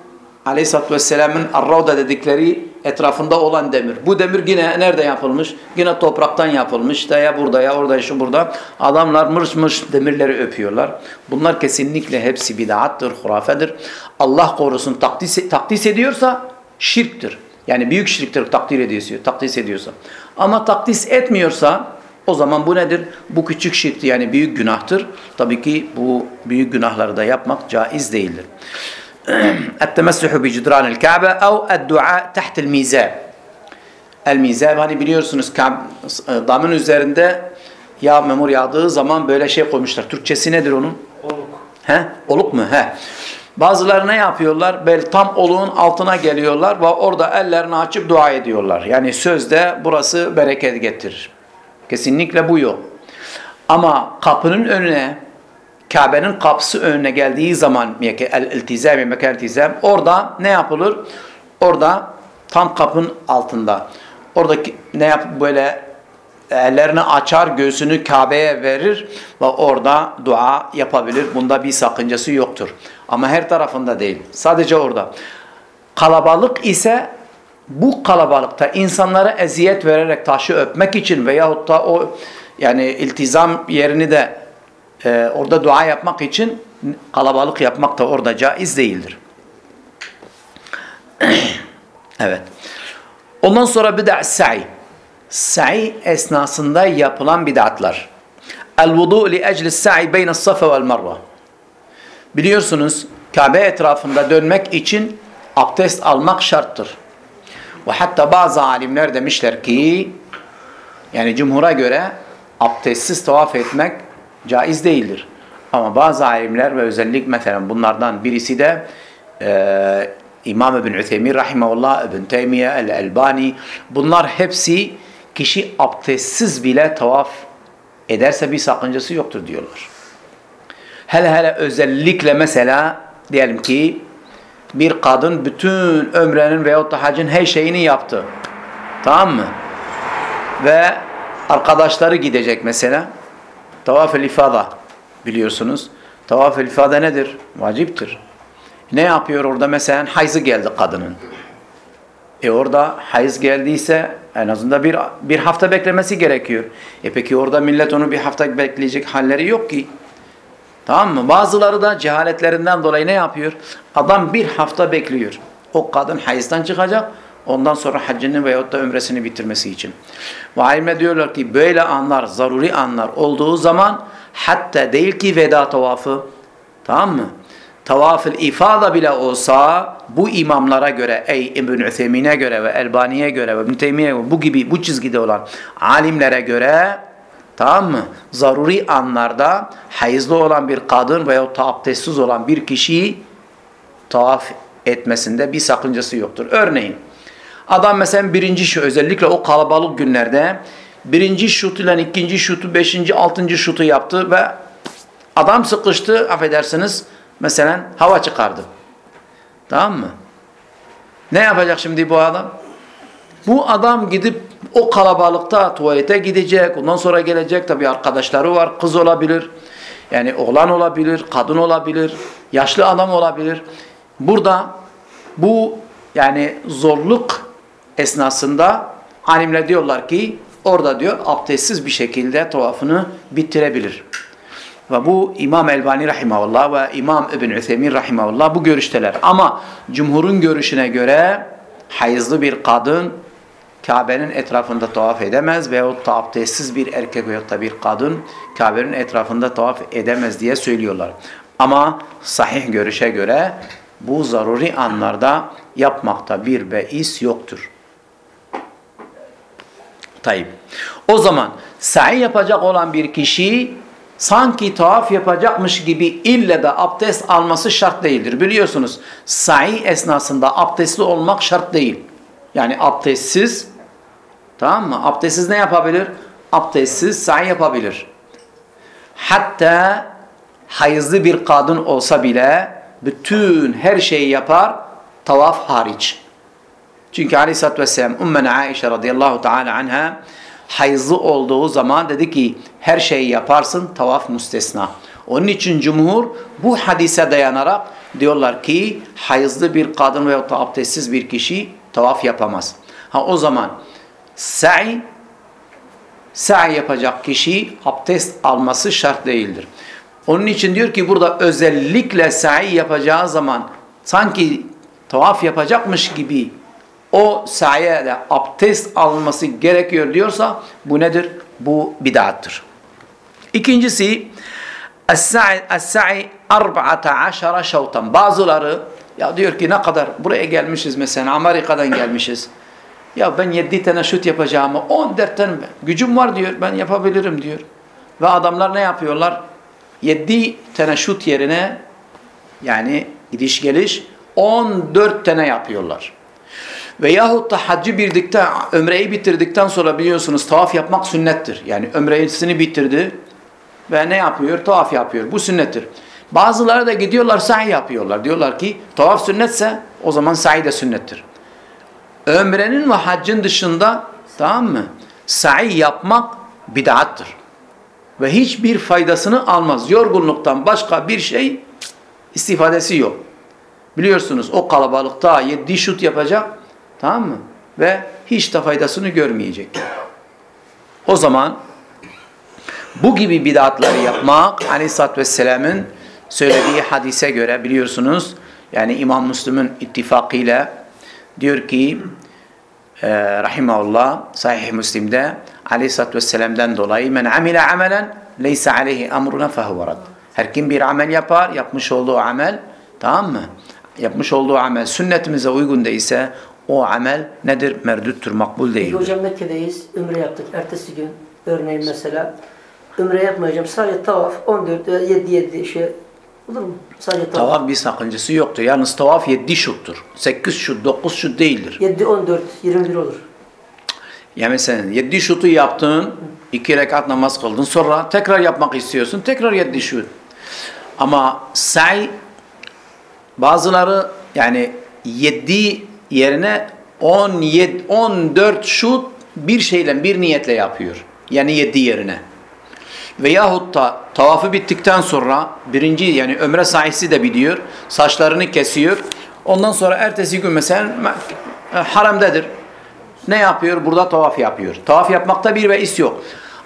S1: Aleyhisselatü Vesselam'ın Arravda dedikleri etrafında olan demir. Bu demir yine nerede yapılmış? Yine topraktan yapılmış. İşte ya burada ya orada şu burada. Adamlar mırç mırç demirleri öpüyorlar. Bunlar kesinlikle hepsi bid'attır, hurafedir. Allah korusun takdis, takdis ediyorsa şirktir. Yani büyük şirktir takdir ediyorsa, takdis ediyorsa. Ama takdis etmiyorsa o zaman bu nedir? Bu küçük şirktir yani büyük günahtır. Tabii ki bu büyük günahları da yapmak caiz değildir. التمسح بجدران الكعبة أو الدعاء تحت الميزاب الميزاب hani biliyorsunuz damın üzerinde yağ memur yağdığı zaman böyle şey koymuşlar. Türkçesi nedir onun?
S2: Oluk.
S1: He? Oluk mu? He. Bazıları ne yapıyorlar? Bel tam oluğun altına geliyorlar ve orada ellerini açıp dua ediyorlar. Yani sözde burası bereket getirir. Kesinlikle bu yok. Ama kapının önüne Kabe'nin kapısı önüne geldiği zaman el-iltizam, mekan iltizam orada ne yapılır? Orada tam kapının altında. Oradaki ne yap böyle ellerini açar, göğsünü Kabe'ye verir ve orada dua yapabilir. Bunda bir sakıncası yoktur. Ama her tarafında değil. Sadece orada. Kalabalık ise bu kalabalıkta insanlara eziyet vererek taşı öpmek için veyahut da o yani iltizam yerini de e, orada dua yapmak için kalabalık yapmak da orada caiz değildir. evet. Ondan sonra bid'a sa'i. Sa'i esnasında yapılan bid'atlar. El-vudu li ecli sa'i beyne safa vel marva. Biliyorsunuz Kabe etrafında dönmek için abdest almak şarttır. Ve hatta bazı alimler demişler ki yani cumhura göre abdestsiz tavaf etmek caiz değildir. Ama bazı alimler ve özellik mesela bunlardan birisi de e, İmam İbn Üthemin Rahimahullah, İbn Teymiye, El-Elbani bunlar hepsi kişi abdestsiz bile tavaf ederse bir sakıncası yoktur diyorlar. Hele hele özellikle mesela diyelim ki bir kadın bütün ömrenin veyahut da hacın her şeyini yaptı. Tamam mı? Ve arkadaşları gidecek mesela. Tavaf-ı ifada biliyorsunuz. Tavaf-ı ifada nedir? Vaciptir. Ne yapıyor orada mesela? Hayzı geldi kadının. E orada hayız geldiyse en azından bir, bir hafta beklemesi gerekiyor. E peki orada millet onu bir hafta bekleyecek halleri yok ki. Tamam mı? Bazıları da cehaletlerinden dolayı ne yapıyor? Adam bir hafta bekliyor. O kadın hayızdan çıkacak. Ondan sonra haccını veyahut da ömresini bitirmesi için. Ve alimler diyorlar ki böyle anlar, zaruri anlar olduğu zaman hatta değil ki veda tavafı tamam mı? Tavaf-ı ifada bile olsa bu imamlara göre ey İbn Üthemin'e göre ve Elbani'ye göre ve İbn Teymiye bu gibi bu çizgide olan alimlere göre tamam mı? Zaruri anlarda hayızlı olan bir kadın veyahut da abdestsiz olan bir kişiyi tavaf etmesinde bir sakıncası yoktur. Örneğin Adam mesela birinci şu özellikle o kalabalık günlerde birinci şutuyla ikinci şutu, beşinci, altıncı şutu yaptı ve adam sıkıştı affedersiniz mesela hava çıkardı. Tamam mı? Ne yapacak şimdi bu adam? Bu adam gidip o kalabalıkta tuvalete gidecek. Ondan sonra gelecek tabii arkadaşları var. Kız olabilir. Yani oğlan olabilir, kadın olabilir, yaşlı adam olabilir. Burada bu yani zorluk esnasında alimler diyorlar ki orada diyor abdestsiz bir şekilde tavafını bitirebilir. Ve bu İmam Elbani Rahimahullah ve İmam İbn Üthemin Rahimahullah bu görüşteler. Ama cumhurun görüşüne göre hayızlı bir kadın Kabe'nin etrafında tavaf edemez veyahut da abdestsiz bir erkek veyahut da bir kadın Kabe'nin etrafında tavaf edemez diye söylüyorlar. Ama sahih görüşe göre bu zaruri anlarda yapmakta bir beis yoktur. Tayyip. O zaman sa'i yapacak olan bir kişi sanki tavaf yapacakmış gibi ille de abdest alması şart değildir. Biliyorsunuz sa'i esnasında abdestli olmak şart değil. Yani abdestsiz tamam mı? Abdestsiz ne yapabilir? Abdestsiz sa'i yapabilir. Hatta hayızlı bir kadın olsa bile bütün her şeyi yapar tavaf hariç. Çünkü Aleyhisselatü Vesselam Ummen Aişe radıyallahu teala anha hayızlı olduğu zaman dedi ki her şeyi yaparsın tavaf müstesna. Onun için cumhur bu hadise dayanarak diyorlar ki hayızlı bir kadın veya abdestsiz bir kişi tavaf yapamaz. Ha o zaman sa'i sa'i yapacak kişi abdest alması şart değildir. Onun için diyor ki burada özellikle sa'i yapacağı zaman sanki tavaf yapacakmış gibi o saye de abdest alınması gerekiyor diyorsa bu nedir? Bu bid'attır. İkincisi Es-sa'i es-sa'i 14 şavtan. Bazıları ya diyor ki ne kadar buraya gelmişiz mesela Amerika'dan gelmişiz. Ya ben 7 tane şut yapacağımı 14 tane gücüm var diyor. Ben yapabilirim diyor. Ve adamlar ne yapıyorlar? 7 tane şut yerine yani gidiş geliş 14 tane yapıyorlar. Veyahut da haccı birdikten, ömreyi bitirdikten sonra biliyorsunuz tavaf yapmak sünnettir. Yani ömresini bitirdi ve ne yapıyor? Tavaf yapıyor. Bu sünnettir. Bazıları da gidiyorlar sa'i yapıyorlar. Diyorlar ki tavaf sünnetse o zaman sa'i de sünnettir. Ömrenin ve haccın dışında tamam mı? Sa'i yapmak bid'attır. Ve hiçbir faydasını almaz. Yorgunluktan başka bir şey istifadesi yok. Biliyorsunuz o kalabalıkta yedi şut yapacak tamam mı? Ve hiç de faydasını görmeyecek. O zaman bu gibi bidatları yapmak Aleyhisselatü Vesselam'ın söylediği hadise göre biliyorsunuz yani İmam Müslüm'ün ittifakıyla diyor ki e, rahimahullah sahih Müslim'de Aleyhisselatü Vesselam'dan dolayı men amile amelen leysa aleyhi emruna fehuve rad. Her kim bir amel yapar, yapmış olduğu amel tamam mı? Yapmış olduğu amel sünnetimize uygun değilse o amel nedir? Merdüttür, makbul değildir.
S2: hocam Mekke'deyiz. Ümre yaptık. Ertesi gün örneğin mesela Ümre yapmayacağım. Sadece tavaf 14 7 7 şey olur mu? Sadece tavaf.
S1: Tavaf bir sakıncası yoktur. Yalnız tavaf 7 şuttur. 8 şut, 9 şut değildir.
S2: 7 14 21 olur.
S1: Ya mesela 7 şutu yaptın, 2 rekat namaz kıldın, sonra tekrar yapmak istiyorsun, tekrar 7 şut. Ama say bazıları yani 7 yerine 17 14 şut bir şeyle bir niyetle yapıyor. Yani 7 yerine. Veyahut da tavafı bittikten sonra birinci yani ömre sahisi de biliyor. Saçlarını kesiyor. Ondan sonra ertesi gün mesela e, haramdedir. Ne yapıyor? Burada tavaf yapıyor. Tavaf yapmakta bir beis yok.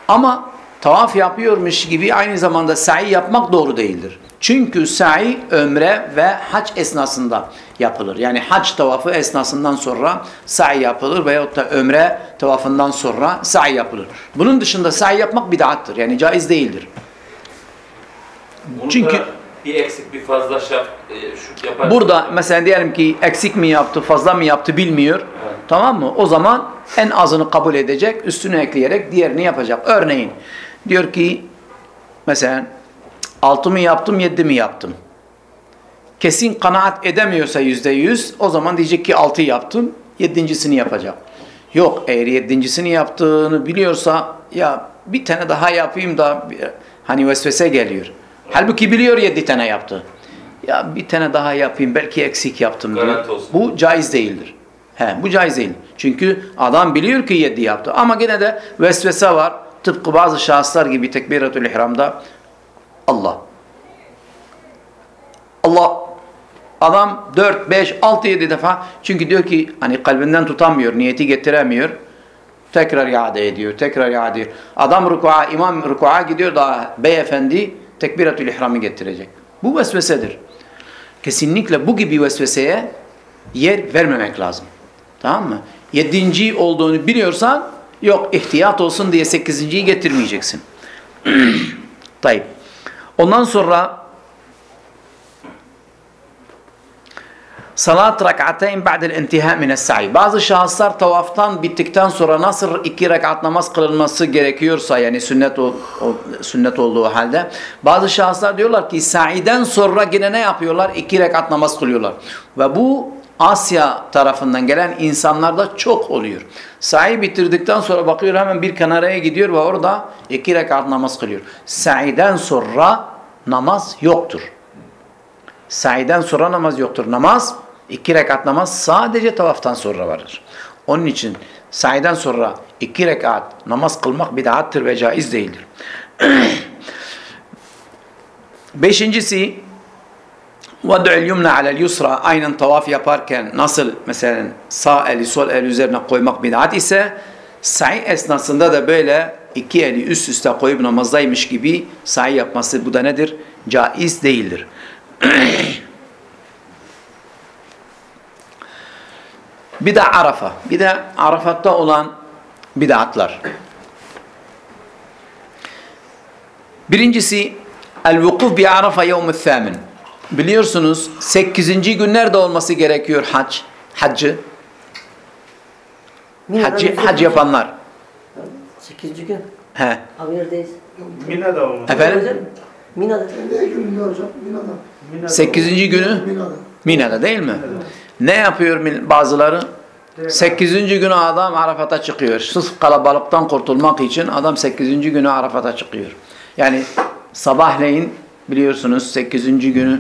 S1: Ama tavaf yapıyormuş gibi aynı zamanda sa'i yapmak doğru değildir. Çünkü sa'i ömre ve hac esnasında yapılır. Yani hac tavafı esnasından sonra sa'i yapılır veyahut da ömre tavafından sonra sa'i yapılır. Bunun dışında sa'i yapmak bid'attır. Yani caiz değildir.
S3: Bunu
S1: Çünkü-
S3: bir eksik bir fazla şart e, yapar.
S1: Burada mesela diyelim ki eksik mi yaptı, fazla mı yaptı bilmiyor.
S3: Evet.
S1: Tamam mı? O zaman en azını kabul edecek, üstüne ekleyerek diğerini yapacak. Örneğin diyor ki mesela 6 mı yaptım, 7 mi yaptım? Kesin kanaat edemiyorsa yüzde yüz, o zaman diyecek ki 6 yaptım, yedincisini yapacak. Yok eğer yedincisini yaptığını biliyorsa ya bir tane daha yapayım da hani vesvese geliyor. Halbuki biliyor yedi tane yaptı. Ya bir tane daha yapayım belki eksik yaptım diyor. Bu caiz değildir. He, bu caiz değil. Çünkü adam biliyor ki yedi yaptı. Ama gene de vesvese var. Tıpkı bazı şahıslar gibi tekbiratül ihramda Allah. Allah. Adam 4, 5, 6, 7 defa çünkü diyor ki hani kalbinden tutamıyor, niyeti getiremiyor. Tekrar iade ediyor, tekrar iade ediyor. Adam rükua, imam rükua gidiyor da beyefendi tekbiratül ihramı getirecek. Bu vesvesedir. Kesinlikle bu gibi vesveseye yer vermemek lazım. Tamam mı? Yedinci olduğunu biliyorsan yok ihtiyat olsun diye sekizinciyi getirmeyeceksin. Tayyip. Ondan sonra salat rak'ateyn ba'del intiha mines sa'i. Bazı şahıslar tavaftan bittikten sonra nasıl iki rekat namaz kılınması gerekiyorsa yani sünnet o, o- sünnet olduğu halde bazı şahıslar diyorlar ki sa'iden sonra yine ne yapıyorlar? İki rekat namaz kılıyorlar. Ve bu Asya tarafından gelen insanlarda çok oluyor. Sa'i bitirdikten sonra bakıyor hemen bir kenaraya gidiyor ve orada iki rekat namaz kılıyor. Sa'iden sonra namaz yoktur. Sa'iden sonra namaz yoktur. Namaz, iki rekat namaz sadece tavaftan sonra vardır. Onun için sa'iden sonra iki rekat namaz kılmak bid'attır ve caiz değildir. Beşincisi, وَدْعُ الْيُمْنَ عَلَى الْيُسْرَى Aynen tavaf yaparken nasıl mesela sağ eli sol el üzerine koymak bid'at ise sa'i esnasında da böyle iki eli üst üste koyup namazdaymış gibi sa'i yapması bu da nedir? Caiz değildir. Bir de Arafa. Bir de Arafat'ta olan bid'atlar. Birincisi el-vukuf bi Arafa yevmü thâmin. Biliyorsunuz 8. günlerde olması gerekiyor hac.
S2: Mina'da
S1: Haccı,
S2: biz
S1: hac yapanlar.
S2: 8. gün.
S1: He.
S2: Abi neredeyiz?
S4: Mina'da olmaz.
S1: Efendim?
S2: Mina'da.
S5: Ne gününde hocam? Mina'da.
S4: Mina'da
S1: 8. günü
S5: Mina'da.
S1: Mina'da değil mi? Ne yapıyor bazıları? 8. günü adam Arafat'a çıkıyor. Sırf kalabalıktan kurtulmak için adam 8. günü Arafat'a çıkıyor. Yani sabahleyin biliyorsunuz 8. günü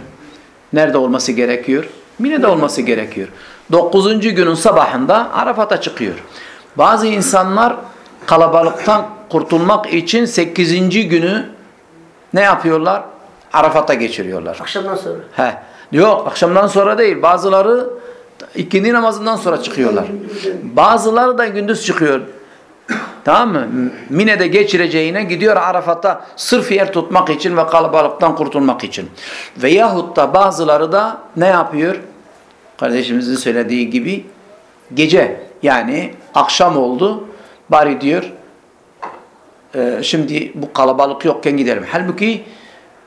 S1: nerede olması gerekiyor? Mine'de olması gerekiyor. 9. günün sabahında Arafat'a çıkıyor. Bazı insanlar kalabalıktan kurtulmak için 8. günü ne yapıyorlar? Arafat'a geçiriyorlar.
S2: Akşamdan sonra.
S1: He. Yok akşamdan sonra değil. Bazıları ikindi namazından sonra çıkıyorlar. Bazıları da gündüz çıkıyor. Tamam mı? Mine'de geçireceğine gidiyor Arafat'ta sırf yer tutmak için ve kalabalıktan kurtulmak için. Veyahut da bazıları da ne yapıyor? Kardeşimizin söylediği gibi gece yani akşam oldu bari diyor e, şimdi bu kalabalık yokken gidelim. Halbuki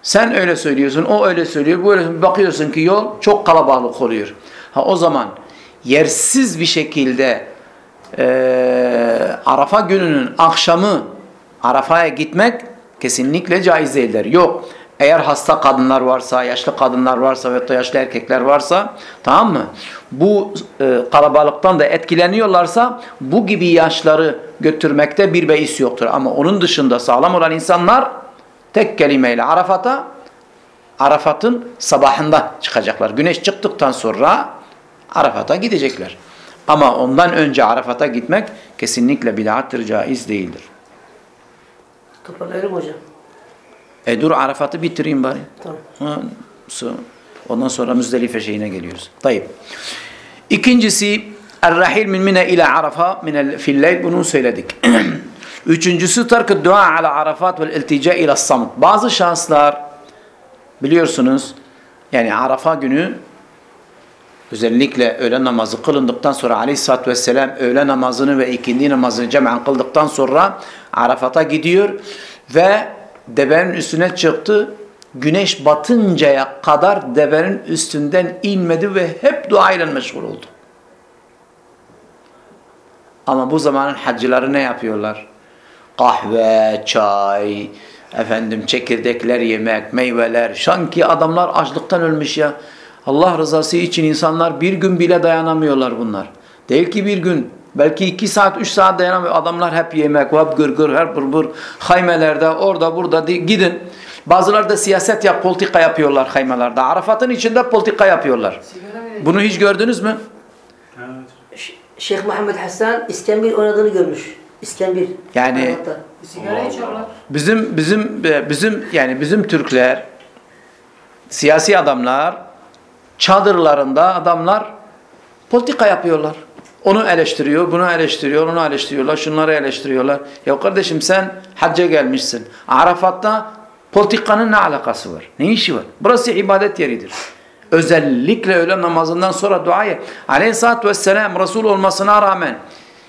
S1: sen öyle söylüyorsun, o öyle söylüyor, bu öyle bakıyorsun ki yol çok kalabalık oluyor. Ha o zaman yersiz bir şekilde e, Arafa gününün akşamı Arafa'ya gitmek kesinlikle caiz değildir. Yok. Eğer hasta kadınlar varsa, yaşlı kadınlar varsa ve yaşlı erkekler varsa tamam mı? Bu e, kalabalıktan da etkileniyorlarsa bu gibi yaşları götürmekte bir beis yoktur. Ama onun dışında sağlam olan insanlar tek kelimeyle Arafat'a Arafat'ın sabahında çıkacaklar. Güneş çıktıktan sonra Arafat'a gidecekler. Ama ondan önce Arafat'a gitmek kesinlikle bid'attır, caiz değildir.
S2: Toparlayalım hocam.
S1: E dur Arafat'ı bitireyim bari.
S2: Tamam.
S1: Ondan sonra Müzdelife şeyine geliyoruz. Tayyip. İkincisi Er-Rahil min Mine ila Arafa minel filleyl bunu söyledik. Üçüncüsü terk dua ala Arafat ve iltica ila samt. Bazı şahıslar biliyorsunuz yani Arafa günü özellikle öğle namazı kılındıktan sonra aleyhissalatü vesselam öğle namazını ve ikindi namazını cem'en kıldıktan sonra Arafat'a gidiyor ve devenin üstüne çıktı. Güneş batıncaya kadar devenin üstünden inmedi ve hep dua ile meşgul oldu. Ama bu zamanın hacıları ne yapıyorlar? Kahve, çay, efendim çekirdekler yemek, meyveler. Sanki adamlar açlıktan ölmüş ya. Allah rızası için insanlar bir gün bile dayanamıyorlar bunlar. Değil ki bir gün. Belki iki saat, üç saat dayanamıyor. Adamlar hep yemek, hep gırgır, hep bırbır. Haymelerde, orada, burada di- gidin. Bazıları da siyaset yap, politika yapıyorlar haymelerde. Arafat'ın içinde politika yapıyorlar. Bunu hiç gördünüz mü?
S4: Evet.
S2: Şeyh Muhammed Hasan İskenbil oynadığını görmüş. İskenbil.
S1: Yani-. Bizim bizim e, bizim yani bizim Türkler siyasi adamlar çadırlarında adamlar politika yapıyorlar. Onu eleştiriyor, bunu eleştiriyor, onu eleştiriyorlar, şunları eleştiriyorlar. Ya kardeşim sen hacca gelmişsin. Arafat'ta politikanın ne alakası var? Ne işi var? Burası ibadet yeridir. Özellikle öğle namazından sonra duaya. Aleyhisselatü Vesselam Resul olmasına rağmen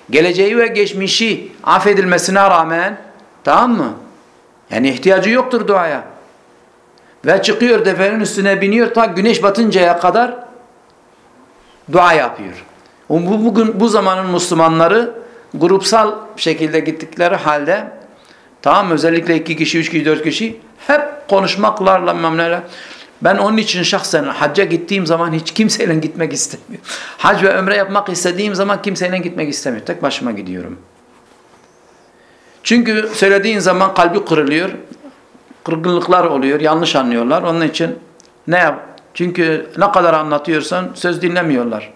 S1: geleceği ve geçmişi affedilmesine rağmen tamam mı? Yani ihtiyacı yoktur duaya. Ve çıkıyor devenin üstüne biniyor ta güneş batıncaya kadar Dua yapıyor. Bu, bugün bu zamanın Müslümanları grupsal şekilde gittikleri halde tamam özellikle iki kişi, üç kişi, dört kişi hep konuşmaklarla memneler. Ben onun için şahsen hacca gittiğim zaman hiç kimseyle gitmek istemiyorum. Hac ve ömre yapmak istediğim zaman kimseyle gitmek istemiyorum. Tek başıma gidiyorum. Çünkü söylediğin zaman kalbi kırılıyor. Kırgınlıklar oluyor. Yanlış anlıyorlar. Onun için ne yap? Çünkü ne kadar anlatıyorsan söz dinlemiyorlar.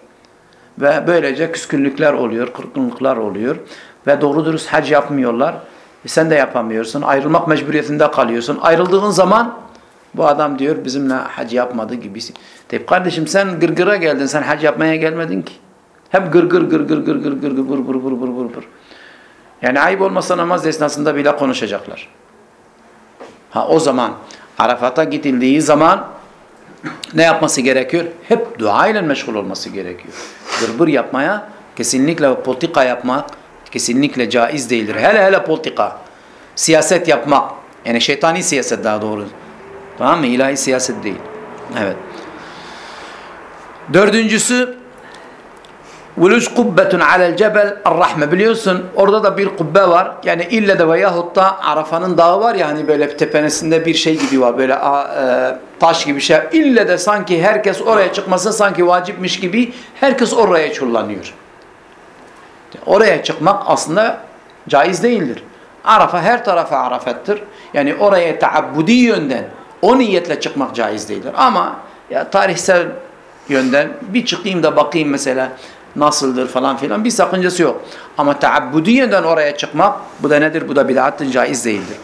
S1: Ve böylece küskünlükler oluyor, kırgınlıklar oluyor. Ve doğru dürüst hac yapmıyorlar. E sen de yapamıyorsun. Ayrılmak mecburiyetinde kalıyorsun. Ayrıldığın zaman bu adam diyor bizimle hac yapmadı gibisi. Tabi kardeşim sen gırgıra geldin. Sen hac yapmaya gelmedin ki. Hep gırgır gırgır gırgır gırgır gırgır vur vur. Yani ayıp olmasa namaz esnasında bile konuşacaklar. Ha o zaman Arafat'a gidildiği zaman ne yapması gerekiyor? Hep dua ile meşgul olması gerekiyor. Gırbır yapmaya kesinlikle politika yapmak kesinlikle caiz değildir. Hele hele politika. Siyaset yapmak. Yani şeytani siyaset daha doğru. Tamam mı? İlahi siyaset değil. Evet. Dördüncüsü Vuluş kubbetun alel cebel rahme biliyorsun orada da bir kubbe var yani ille de veyahut da Arafa'nın dağı var ya hani böyle tepenesinde bir şey gibi var böyle e, taş gibi şey ille de sanki herkes oraya çıkması sanki vacipmiş gibi herkes oraya çullanıyor. Oraya çıkmak aslında caiz değildir. Arafa her tarafa Arafat'tır. Yani oraya taabbudi yönden o niyetle çıkmak caiz değildir. Ama ya tarihsel yönden bir çıkayım da bakayım mesela nasıldır falan filan bir sakıncası yok. Ama taabbudi yönden oraya çıkmak bu da nedir? Bu da bid'attır, caiz değildir.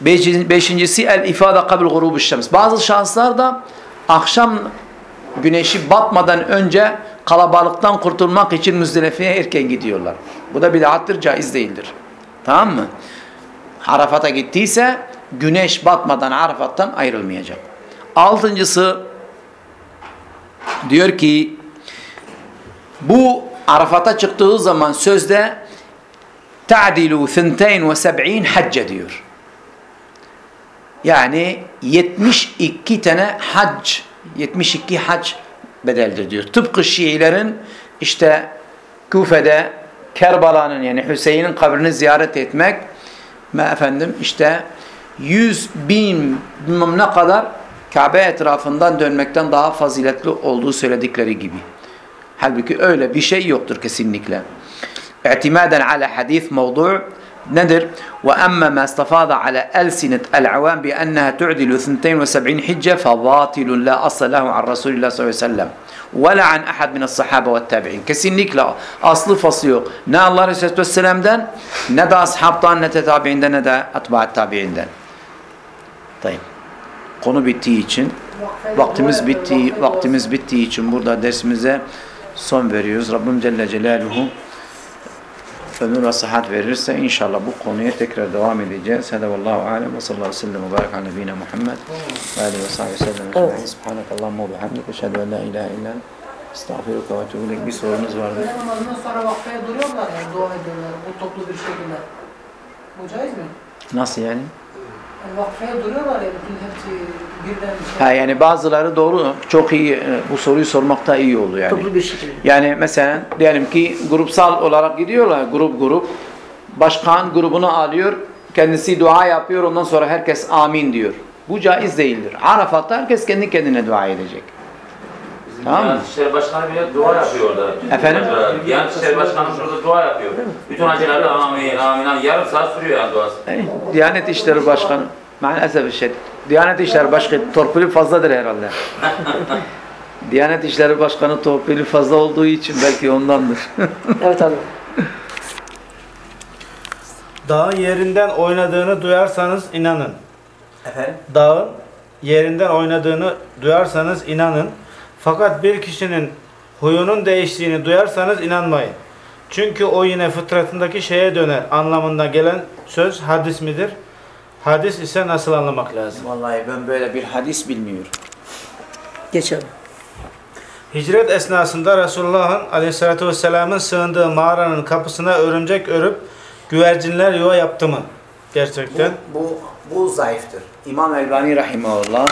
S1: Beşin- Beşincisi el ifade kabul grubu şems. Bazı şanslar da akşam güneşi batmadan önce kalabalıktan kurtulmak için Müzdelife'ye erken gidiyorlar. Bu da bid'attır, caiz değildir. Tamam mı? Arafat'a gittiyse güneş batmadan Arafat'tan ayrılmayacak. Altıncısı diyor ki bu Arafat'a çıktığı zaman sözde ta'dilu 72 hacce diyor. Yani 72 tane hac, 72 hac bedeldir diyor. Tıpkı Şiilerin işte Küfe'de Kerbala'nın yani Hüseyin'in kabrini ziyaret etmek ve efendim işte 100 bin bilmem ne kadar Kabe etrafından dönmekten daha faziletli olduğu söyledikleri gibi. Halbuki öyle bir şey yoktur kesinlikle. İtimaden ala hadis mevdu nedir? Ve emme ma istafada ala elsinet el-avam bi enneha tu'dilu 72 hicce fa batilun la asla lahu an Resulillah sallallahu aleyhi ve sellem. Ve la an ahad min as-sahabe ve tabi'in. Kesinlikle aslı faslı yok. Ne Allah Resulü Vesselam'dan ne de ashabtan ne de tabi'inden ne de atba'at tabi'inden. Tayyip. Konu bittiği için vaktimiz bittiği vaktimiz bittiği için burada dersimize son veriyoruz. Rabbim Celle Celaluhu ömür ve sıhhat verirse inşallah bu konuya tekrar devam edeceğiz. Hadi vallahu alem ve sallallahu aleyhi ve sellem ve barik ala nebine Muhammed ve aleyhi ve sahibi sellem.
S2: Evet.
S1: Subhanakallahumma ve bihamdik. Eşhedü en la ilahe illa estağfiruka ve etûbü ileyk. Bir sorunuz vardı.
S5: Namazından sonra vakfaya duruyorlar yani dua ediyorlar bu toplu bir şekilde. Bu caiz mi?
S1: Nasıl yani?
S5: Yani vakfaya duruyorlar ya bütün hepsi birden bir şey.
S1: Ha yani bazıları doğru çok iyi e, bu soruyu sormakta iyi oldu yani.
S2: Toplu bir şekilde.
S1: Yani mesela diyelim ki grupsal olarak gidiyorlar grup grup. Başkan grubunu alıyor. Kendisi dua yapıyor. Ondan sonra herkes amin diyor. Bu caiz değildir. Arafat'ta herkes kendi kendine dua edecek. Tamam mı?
S3: İşleri Başkanı bile dua yapıyor orada.
S1: Efendim?
S3: Diyanet İşleri Başkanı burada dua yapıyor. Bütün hacıları amin amin amin. Yarım saat sürüyor yani duası.
S1: Yani Diyanet İşleri Başkanı maalesef bir şey. Diyanet İşleri Başkanı torpili fazladır herhalde. Diyanet İşleri Başkanı torpili fazla olduğu için belki ondandır.
S2: Evet abi.
S4: Dağın yerinden oynadığını duyarsanız inanın.
S1: Efendim?
S4: Dağın yerinden oynadığını duyarsanız inanın. Fakat bir kişinin huyunun değiştiğini duyarsanız inanmayın. Çünkü o yine fıtratındaki şeye döner anlamında gelen söz hadis midir? Hadis ise nasıl anlamak lazım?
S1: Vallahi ben böyle bir hadis bilmiyorum.
S2: Geç abi.
S4: Hicret esnasında Resulullah'ın aleyhissalatü vesselamın sığındığı mağaranın kapısına örümcek örüp güvercinler yuva yaptı mı? Gerçekten.
S1: Bu, bu, bu zayıftır. İmam Elbani Rahimahullah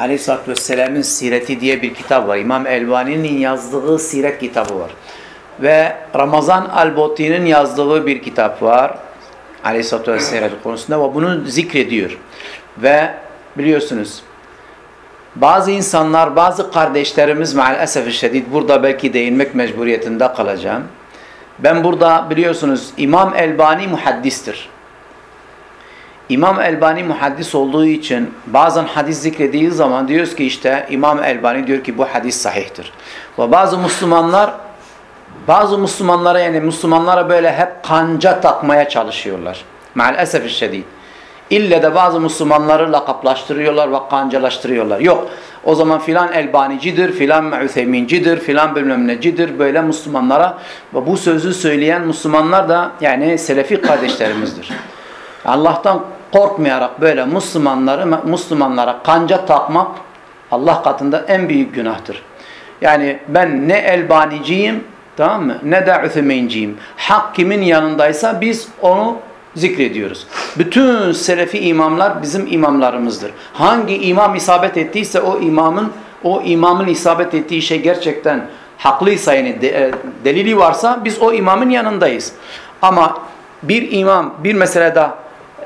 S1: Aleyhisselatü Vesselam'ın Sireti diye bir kitap var. İmam Elbani'nin yazdığı siret kitabı var. Ve Ramazan Alboti'nin yazdığı bir kitap var. Aleyhisselatü Vesselam konusunda ve bunu zikrediyor. Ve biliyorsunuz bazı insanlar, bazı kardeşlerimiz maalesef şiddet burada belki değinmek mecburiyetinde kalacağım. Ben burada biliyorsunuz İmam Elbani muhaddistir. İmam Elbani muhaddis olduğu için bazen hadis zikrediği zaman diyoruz ki işte İmam Elbani diyor ki bu hadis sahihtir. Ve bazı Müslümanlar bazı Müslümanlara yani Müslümanlara böyle hep kanca takmaya çalışıyorlar. Maalesef şiddet. İlle de bazı Müslümanları lakaplaştırıyorlar ve kancalaştırıyorlar. Yok. O zaman filan Elbanicidir, filan Ütheymincidir, filan bilmem necidir. Böyle Müslümanlara ve bu sözü söyleyen Müslümanlar da yani Selefi kardeşlerimizdir. Allah'tan korkmayarak böyle Müslümanları Müslümanlara kanca takmak Allah katında en büyük günahtır. Yani ben ne Elbaniciyim tamam mı? Ne de Ütheyminciyim. Hak kimin yanındaysa biz onu zikrediyoruz. Bütün selefi imamlar bizim imamlarımızdır. Hangi imam isabet ettiyse o imamın o imamın isabet ettiği şey gerçekten haklıysa yani de, e, delili varsa biz o imamın yanındayız. Ama bir imam bir meselede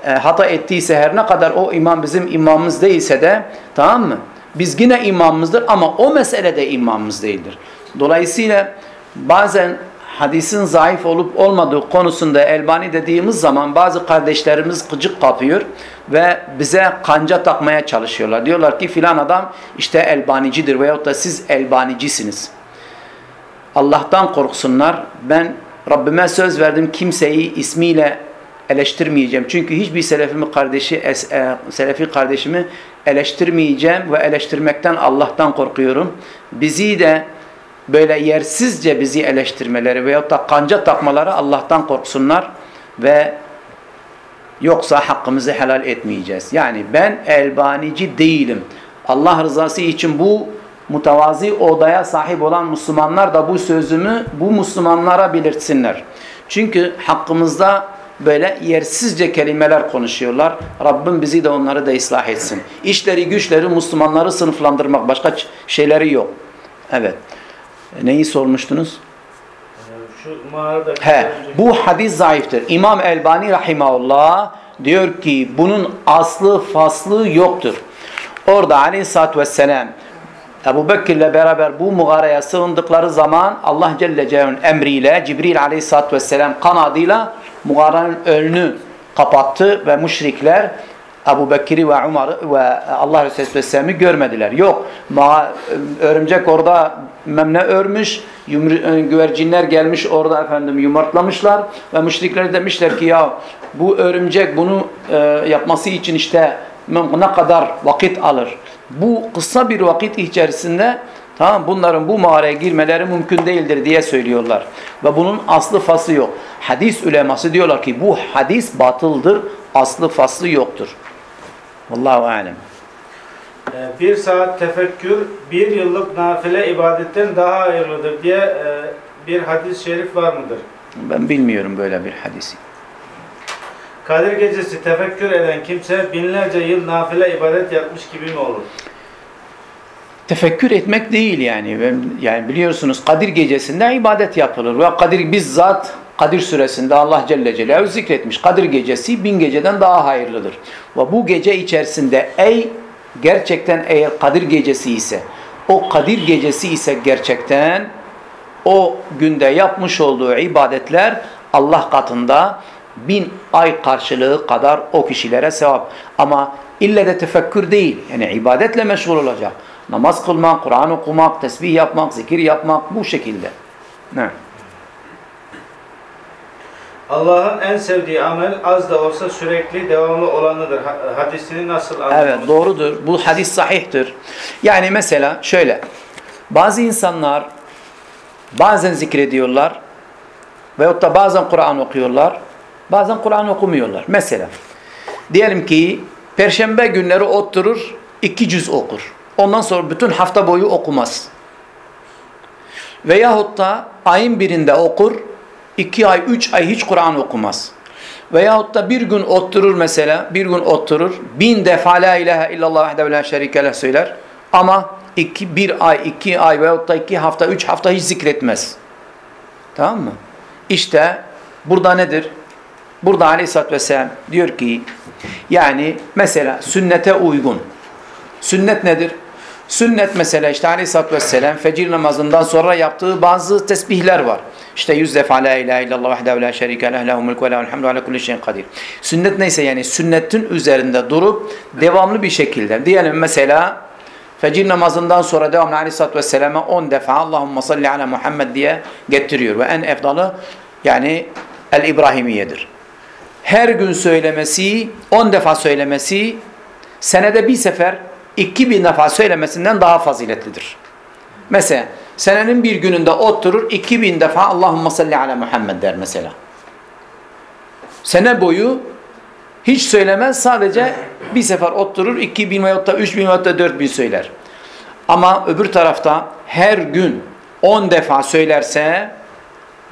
S1: e, hata ettiyse her ne kadar o imam bizim imamımız değilse de tamam mı? Biz yine imamımızdır ama o meselede imamımız değildir. Dolayısıyla bazen hadisin zayıf olup olmadığı konusunda Elbani dediğimiz zaman bazı kardeşlerimiz gıcık kapıyor ve bize kanca takmaya çalışıyorlar. Diyorlar ki filan adam işte Elbanicidir veyahut da siz Elbanicisiniz. Allah'tan korksunlar. Ben Rabbime söz verdim kimseyi ismiyle eleştirmeyeceğim. Çünkü hiçbir selefimi kardeşi, e, selefi kardeşimi eleştirmeyeceğim ve eleştirmekten Allah'tan korkuyorum. Bizi de böyle yersizce bizi eleştirmeleri veyahut da kanca takmaları Allah'tan korksunlar ve yoksa hakkımızı helal etmeyeceğiz. Yani ben elbanici değilim. Allah rızası için bu mutavazi odaya sahip olan Müslümanlar da bu sözümü bu Müslümanlara belirtsinler. Çünkü hakkımızda böyle yersizce kelimeler konuşuyorlar. Rabbim bizi de onları da ıslah etsin. İşleri güçleri Müslümanları sınıflandırmak başka şeyleri yok. Evet. Neyi sormuştunuz? He, bu hadis zayıftır. İmam Elbani rahimahullah diyor ki bunun aslı faslı yoktur. Orada aleyhissalatü vesselam Ebu Bekir'le beraber bu mağaraya sığındıkları zaman Allah Celle Celaluhu'nun emriyle Cibril aleyhissalatü vesselam kanadıyla mağaranın önünü kapattı ve müşrikler Ebu Bekir'i ve Umar'ı ve Allah Resulü Vesselam'ı görmediler. Yok. Örümcek orada memne örmüş, yumru, güvercinler gelmiş orada efendim yumurtlamışlar ve müşrikler demişler ki ya bu örümcek bunu e, yapması için işte ne kadar vakit alır. Bu kısa bir vakit içerisinde tamam bunların bu mağaraya girmeleri mümkün değildir diye söylüyorlar. Ve bunun aslı faslı yok. Hadis uleması diyorlar ki bu hadis batıldır, aslı faslı yoktur. Vallahu alem.
S4: Ee, bir saat tefekkür bir yıllık nafile ibadetten daha hayırlıdır diye e, bir hadis-i şerif var mıdır?
S1: Ben bilmiyorum böyle bir hadisi.
S4: Kadir gecesi tefekkür eden kimse binlerce yıl nafile ibadet yapmış gibi mi olur?
S1: Tefekkür etmek değil yani. Yani biliyorsunuz Kadir gecesinde ibadet yapılır. Ve Kadir bizzat Kadir suresinde Allah Celle Celaluhu zikretmiş. Kadir gecesi bin geceden daha hayırlıdır. Ve bu gece içerisinde ey gerçekten eğer Kadir gecesi ise o Kadir gecesi ise gerçekten o günde yapmış olduğu ibadetler Allah katında bin ay karşılığı kadar o kişilere sevap. Ama ille de tefekkür değil. Yani ibadetle meşgul olacak. Namaz kılmak, Kur'an okumak, tesbih yapmak, zikir yapmak bu şekilde. Ne?
S4: Allah'ın en sevdiği amel az da olsa sürekli devamlı olanıdır. Hadisini nasıl anlamamız?
S1: Evet doğrudur. Bu hadis sahihtir. Yani mesela şöyle. Bazı insanlar bazen zikrediyorlar veyahut da bazen Kur'an okuyorlar. Bazen Kur'an okumuyorlar. Mesela diyelim ki perşembe günleri oturur iki cüz okur. Ondan sonra bütün hafta boyu okumaz. Veyahut da ayın birinde okur iki ay, üç ay hiç Kur'an okumaz. Veyahut da bir gün oturur mesela, bir gün oturur, bin defa la ilahe illallah vahdehu la şerike söyler. Ama iki, bir ay, iki ay veyahut da iki hafta, üç hafta hiç zikretmez. Tamam mı? İşte burada nedir? Burada aleyhissalatü vesselam diyor ki, yani mesela sünnete uygun. Sünnet nedir? Sünnet mesela işte aleyhissalatü vesselam fecir namazından sonra yaptığı bazı tesbihler var. İşte yüz defa la ilahe illallah vahdehu la şerike leh lehu ve lehul hamdu ala kulli şeyin kadir. Sünnet neyse yani sünnetin üzerinde durup devamlı bir şekilde. Diyelim mesela fecir namazından sonra devamlı aleyhissalatü vesselam'a 10 defa Allahümme salli ala Muhammed diye getiriyor. Ve en efdalı yani el İbrahimiyedir. Her gün söylemesi, 10 defa söylemesi senede bir sefer 2000 defa söylemesinden daha faziletlidir. Mesela senenin bir gününde oturur 2000 defa Allahümme salli ala Muhammed der mesela. Sene boyu hiç söylemez sadece bir sefer oturur 2000 veyahut da 3000 veyahut da 4000 söyler. Ama öbür tarafta her gün 10 defa söylerse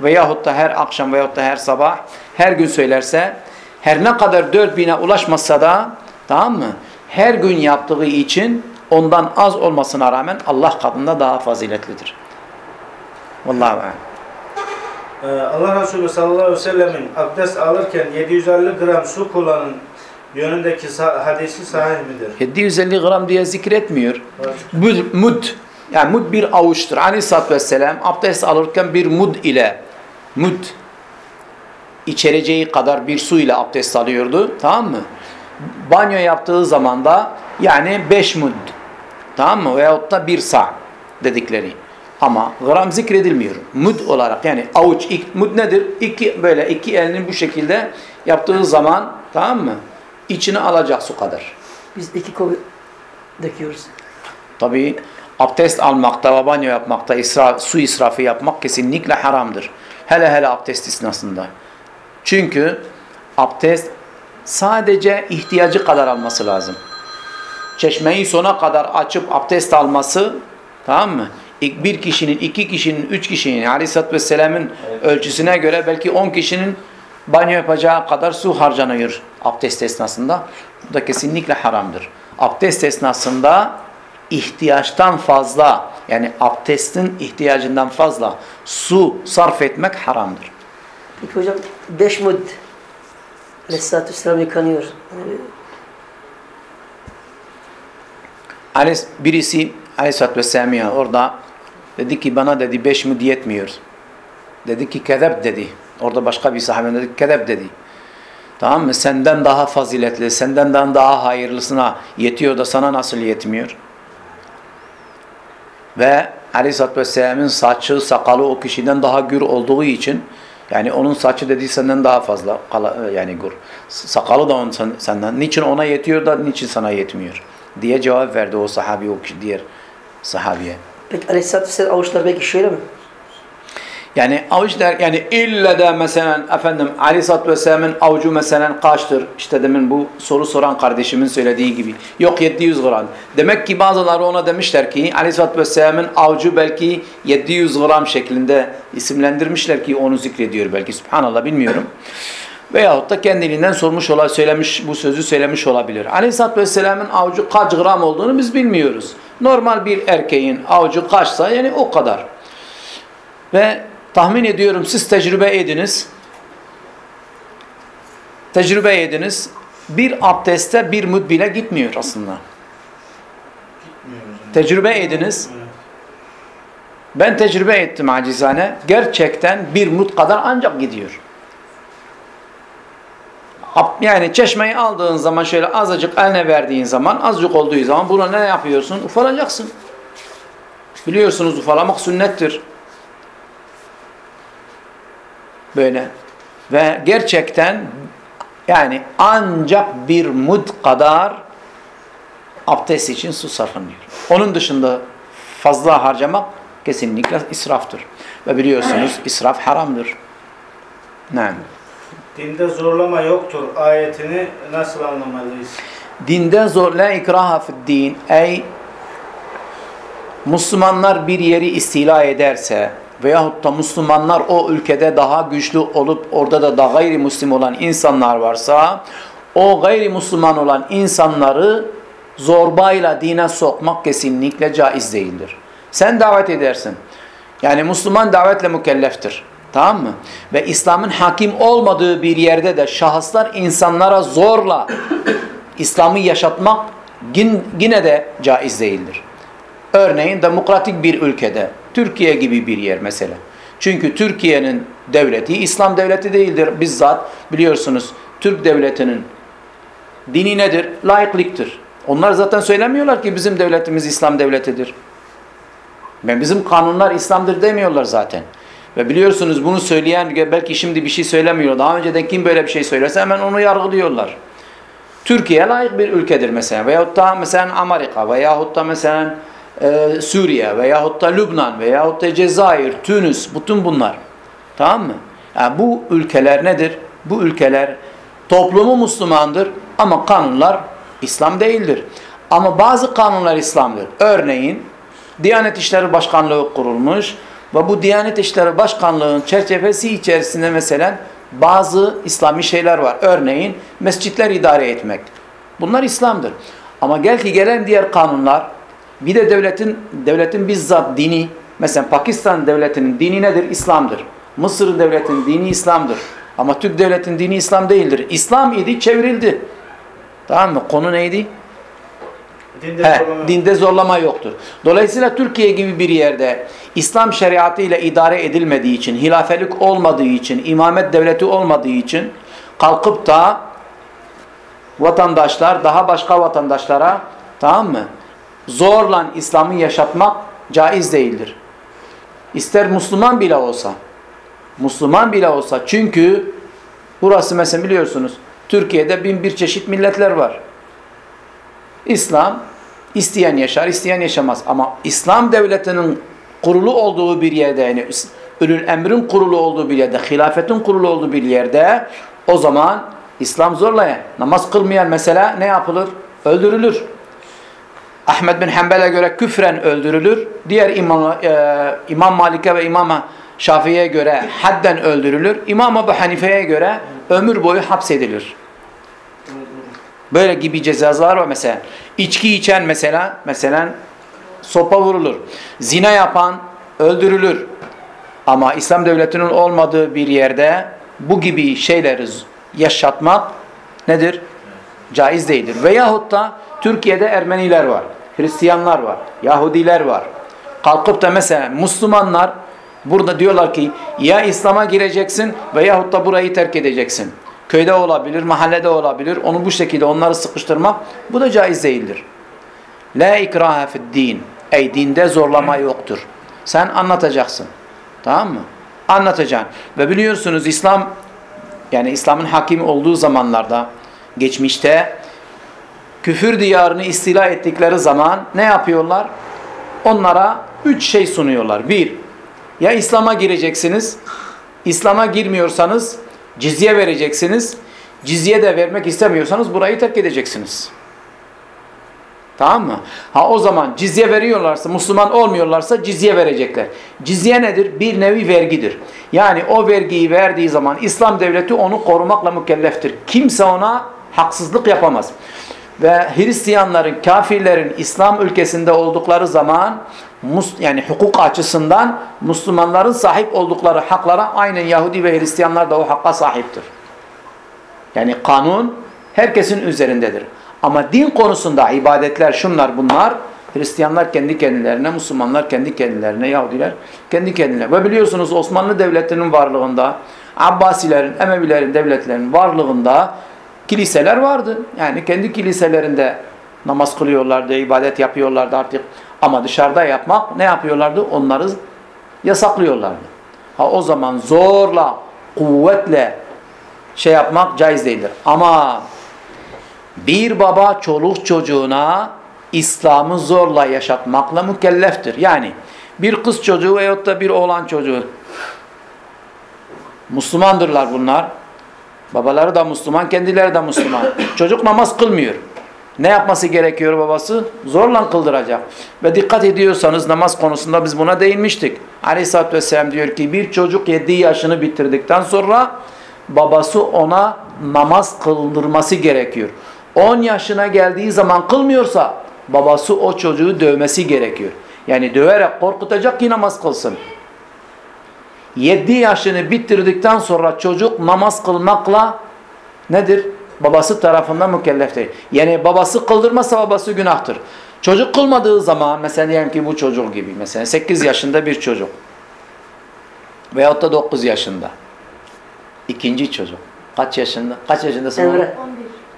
S1: veyahut da her akşam veyahut da her sabah her gün söylerse her ne kadar 4000'e ulaşmasa da tamam mı? Her gün yaptığı için ondan az olmasına rağmen Allah katında daha faziletlidir. Vallahi a'lem.
S4: Ee, Allah Resulü sallallahu aleyhi ve sellemin abdest alırken 750 gram su kullanın yönündeki hadisi sahih midir?
S1: 750 gram diye zikretmiyor. Mud, mud yani mud bir avuçtur. Aleyhisselatü Vesselam abdest alırken bir mud ile mud içereceği kadar bir su ile abdest alıyordu. Tamam mı? Banyo yaptığı zaman da yani 5 mud. Tamam mı? Veyahut da bir sa dedikleri. Ama gram zikredilmiyor. Mud olarak yani avuç ilk, mud nedir? İki böyle iki elini bu şekilde yaptığı zaman tamam mı? İçine alacak su kadar.
S2: Biz iki kolu döküyoruz.
S1: Tabii abdest almakta ve banyo yapmakta isra, su israfı yapmak kesinlikle haramdır. Hele hele abdest esnasında. Çünkü abdest sadece ihtiyacı kadar alması lazım. Çeşmeyi sona kadar açıp abdest alması tamam mı? Bir kişinin, iki kişinin, üç kişinin Aleyhisselatü Vesselam'ın ölçüsüne göre belki on kişinin banyo yapacağı kadar su harcanıyor abdest esnasında. Bu da kesinlikle haramdır. Abdest esnasında ihtiyaçtan fazla yani abdestin ihtiyacından fazla su sarf etmek haramdır.
S2: Peki hocam beş mud Aleyhisselatü Vesselam yıkanıyor. Yani
S1: Aleyhis- Birisi Aleyhisselatü Vesselam'a orada dedi ki bana dedi beş mud yetmiyor. Dedi ki kezep dedi. Orada başka bir sahabe dedi kezep dedi. Tamam mı? Senden daha faziletli, senden daha hayırlısına yetiyor da sana nasıl yetmiyor? Ve Aleyhisselatü Vesselam'ın saçı, sakalı o kişiden daha gür olduğu için yani onun saçı dediği senden daha fazla kala- yani gür. Sakalı da onun sen- senden. Niçin ona yetiyor da niçin sana yetmiyor? Diye cevap verdi o sahabi o diğer sahabiye.
S2: peki Aleyhisselatü Vesselam avuçlar belki şöyle mi?
S1: Yani avuç der yani illa da mesela efendim Aleyhisselatü Vesselam'ın avucu mesela kaçtır? İşte demin bu soru soran kardeşimin söylediği gibi. Yok 700 gram. Demek ki bazıları ona demişler ki Aleyhisselatü Vesselam'ın avucu belki 700 gram şeklinde isimlendirmişler ki onu zikrediyor belki. Subhanallah bilmiyorum. Veyahut da kendiliğinden sormuş ola, söylemiş, bu sözü söylemiş olabilir. Aleyhisselatü Vesselam'ın avucu kaç gram olduğunu biz bilmiyoruz. Normal bir erkeğin avucu kaçsa yani o kadar. Ve tahmin ediyorum siz tecrübe ediniz. Tecrübe ediniz. Bir abdeste bir mud bile gitmiyor aslında. Tecrübe ediniz. Ben tecrübe ettim acizane. Gerçekten bir mud kadar ancak gidiyor. Yani çeşmeyi aldığın zaman şöyle azıcık eline verdiğin zaman azıcık olduğu zaman buna ne yapıyorsun? Ufalayacaksın. Biliyorsunuz ufalamak sünnettir. Böyle. Ve gerçekten yani ancak bir mud kadar abdest için su sarflanıyor. Onun dışında fazla harcamak kesinlikle israftır. Ve biliyorsunuz israf haramdır. Ne?
S4: Dinde zorlama yoktur ayetini nasıl anlamalıyız?
S1: Dinde zor la ikraha din ey Müslümanlar bir yeri istila ederse veyahut da Müslümanlar o ülkede daha güçlü olup orada da, da gayrimüslim olan insanlar varsa o gayrimüslim olan insanları zorbayla dine sokmak kesinlikle caiz değildir. Sen davet edersin. Yani Müslüman davetle mükelleftir. Tamam mı? Ve İslam'ın hakim olmadığı bir yerde de şahıslar insanlara zorla İslam'ı yaşatmak yin- yine de caiz değildir. Örneğin demokratik bir ülkede, Türkiye gibi bir yer mesela. Çünkü Türkiye'nin devleti İslam devleti değildir. Bizzat biliyorsunuz Türk devletinin dini nedir? Laikliktir. Onlar zaten söylemiyorlar ki bizim devletimiz İslam devletidir. Ben bizim kanunlar İslam'dır demiyorlar zaten. Ve biliyorsunuz bunu söyleyen belki şimdi bir şey söylemiyor. Daha önceden kim böyle bir şey söylerse hemen onu yargılıyorlar. Türkiye layık bir ülkedir mesela. Veyahut da mesela Amerika veyahut da mesela e, Suriye veyahut da Lübnan veyahut da Cezayir, Tunus bütün bunlar. Tamam mı? Yani bu ülkeler nedir? Bu ülkeler toplumu Müslümandır ama kanunlar İslam değildir. Ama bazı kanunlar İslam'dır. Örneğin Diyanet İşleri Başkanlığı kurulmuş ve bu Diyanet İşleri Başkanlığı'nın çerçevesi içerisinde mesela bazı İslami şeyler var. Örneğin mescitler idare etmek. Bunlar İslam'dır. Ama gel ki gelen diğer kanunlar bir de devletin devletin bizzat dini mesela Pakistan devletinin dini nedir? İslam'dır. Mısır devletinin dini İslam'dır. Ama Türk devletinin dini İslam değildir. İslam idi çevrildi. Tamam mı? Konu neydi?
S4: Dinde
S1: He,
S4: zorlama-
S1: dinde zorlama yoktur. Dolayısıyla Türkiye gibi bir yerde İslam şeriatı ile idare edilmediği için, hilafelik olmadığı için, imamet devleti olmadığı için kalkıp da vatandaşlar daha başka vatandaşlara tamam mı? Zorla İslam'ı yaşatmak caiz değildir. İster Müslüman bile olsa. Müslüman bile olsa. Çünkü burası mesela biliyorsunuz Türkiye'de bin bir çeşit milletler var. İslam isteyen yaşar, isteyen yaşamaz. Ama İslam devletinin kurulu olduğu bir yerde yani ülül emrin kurulu olduğu bir yerde, hilafetin kurulu olduğu bir yerde o zaman İslam zorlayan, namaz kılmayan mesela ne yapılır? Öldürülür. Ahmed bin Hanbel'e göre küfren öldürülür. Diğer İmam, e, İmam Malik'e ve İmam Şafii'ye göre hadden öldürülür. İmam Ebu Hanife'ye göre ömür boyu hapsedilir. Böyle gibi cezalar var mesela. İçki içen mesela, mesela sopa vurulur. Zina yapan öldürülür. Ama İslam devletinin olmadığı bir yerde bu gibi şeyleri yaşatmak nedir? Caiz değildir. Veyahut da Türkiye'de Ermeniler var, Hristiyanlar var, Yahudiler var. Kalkıp da mesela Müslümanlar burada diyorlar ki ya İslam'a gireceksin veyahut da burayı terk edeceksin. Köyde olabilir, mahallede olabilir. Onu bu şekilde onları sıkıştırmak bu da caiz değildir. La ikraha fid din. Ey dinde zorlama yoktur. Sen anlatacaksın. Tamam mı? Anlatacaksın. Ve biliyorsunuz İslam yani İslam'ın hakim olduğu zamanlarda geçmişte küfür diyarını istila ettikleri zaman ne yapıyorlar? Onlara üç şey sunuyorlar. Bir, ya İslam'a gireceksiniz. İslam'a girmiyorsanız cizye vereceksiniz. Cizye de vermek istemiyorsanız burayı terk edeceksiniz. Tamam mı? Ha o zaman cizye veriyorlarsa, Müslüman olmuyorlarsa cizye verecekler. Cizye nedir? Bir nevi vergidir. Yani o vergiyi verdiği zaman İslam devleti onu korumakla mükelleftir. Kimse ona haksızlık yapamaz. Ve Hristiyanların, kafirlerin İslam ülkesinde oldukları zaman yani hukuk açısından Müslümanların sahip oldukları haklara aynen Yahudi ve Hristiyanlar da o hakka sahiptir. Yani kanun herkesin üzerindedir. Ama din konusunda ibadetler şunlar bunlar Hristiyanlar kendi kendilerine, Müslümanlar kendi kendilerine, Yahudiler kendi kendilerine. Ve biliyorsunuz Osmanlı Devleti'nin varlığında, Abbasilerin, Emevilerin devletlerinin varlığında kiliseler vardı. Yani kendi kiliselerinde namaz kılıyorlardı, ibadet yapıyorlardı artık. Ama dışarıda yapmak ne yapıyorlardı? Onları yasaklıyorlardı. Ha o zaman zorla, kuvvetle şey yapmak caiz değildir. Ama bir baba çoluk çocuğuna İslam'ı zorla yaşatmakla mükelleftir. Yani bir kız çocuğu veyahut da bir oğlan çocuğu Müslümandırlar bunlar. Babaları da Müslüman, kendileri de Müslüman. Çocuk namaz kılmıyor. Ne yapması gerekiyor babası? Zorla kıldıracak. Ve dikkat ediyorsanız namaz konusunda biz buna değinmiştik. Aleyhisselatü Vesselam diyor ki bir çocuk 7 yaşını bitirdikten sonra babası ona namaz kıldırması gerekiyor. 10 yaşına geldiği zaman kılmıyorsa babası o çocuğu dövmesi gerekiyor. Yani döverek korkutacak ki namaz kılsın. 7 yaşını bitirdikten sonra çocuk namaz kılmakla nedir? Babası tarafından mükellef değil. Yani babası kıldırmasa babası günahtır. Çocuk kılmadığı zaman mesela diyelim ki bu çocuk gibi mesela 8 yaşında bir çocuk veyahut da 9 yaşında ikinci çocuk. Kaç yaşında? Kaç yaşındasın?
S2: Emre.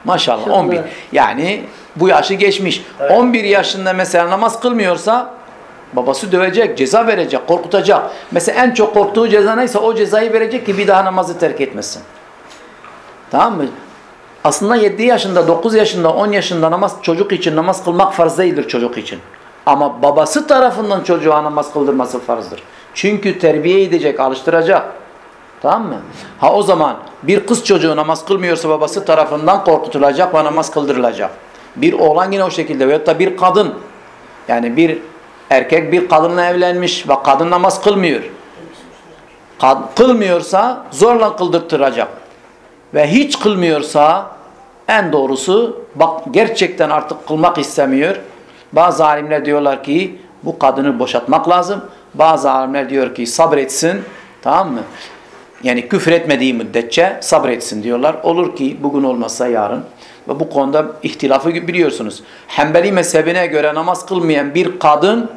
S1: Maşallah
S2: Şu
S1: 11.
S2: anda.
S1: Yani bu yaşı geçmiş. 11 yaşında mesela namaz kılmıyorsa babası dövecek, ceza verecek, korkutacak. Mesela en çok korktuğu ceza neyse o cezayı verecek ki bir daha namazı terk etmesin. Tamam mı? Aslında 7 yaşında, 9 yaşında, 10 yaşında namaz çocuk için namaz kılmak farz değildir çocuk için. Ama babası tarafından çocuğa namaz kıldırması farzdır. Çünkü terbiye edecek, alıştıracak. Tamam mı? Ha o zaman bir kız çocuğu namaz kılmıyorsa babası tarafından korkutulacak ve namaz kıldırılacak. Bir oğlan yine o şekilde veyahut da bir kadın yani bir erkek bir kadınla evlenmiş ve kadın namaz kılmıyor. Kılmıyorsa zorla kıldırtıracak. Ve hiç kılmıyorsa en doğrusu bak gerçekten artık kılmak istemiyor. Bazı alimler diyorlar ki bu kadını boşatmak lazım. Bazı alimler diyor ki sabretsin. Tamam mı? Yani küfür etmediği müddetçe sabretsin diyorlar. Olur ki bugün olmazsa yarın. Ve bu konuda ihtilafı biliyorsunuz. Hanbeli mezhebine göre namaz kılmayan bir kadın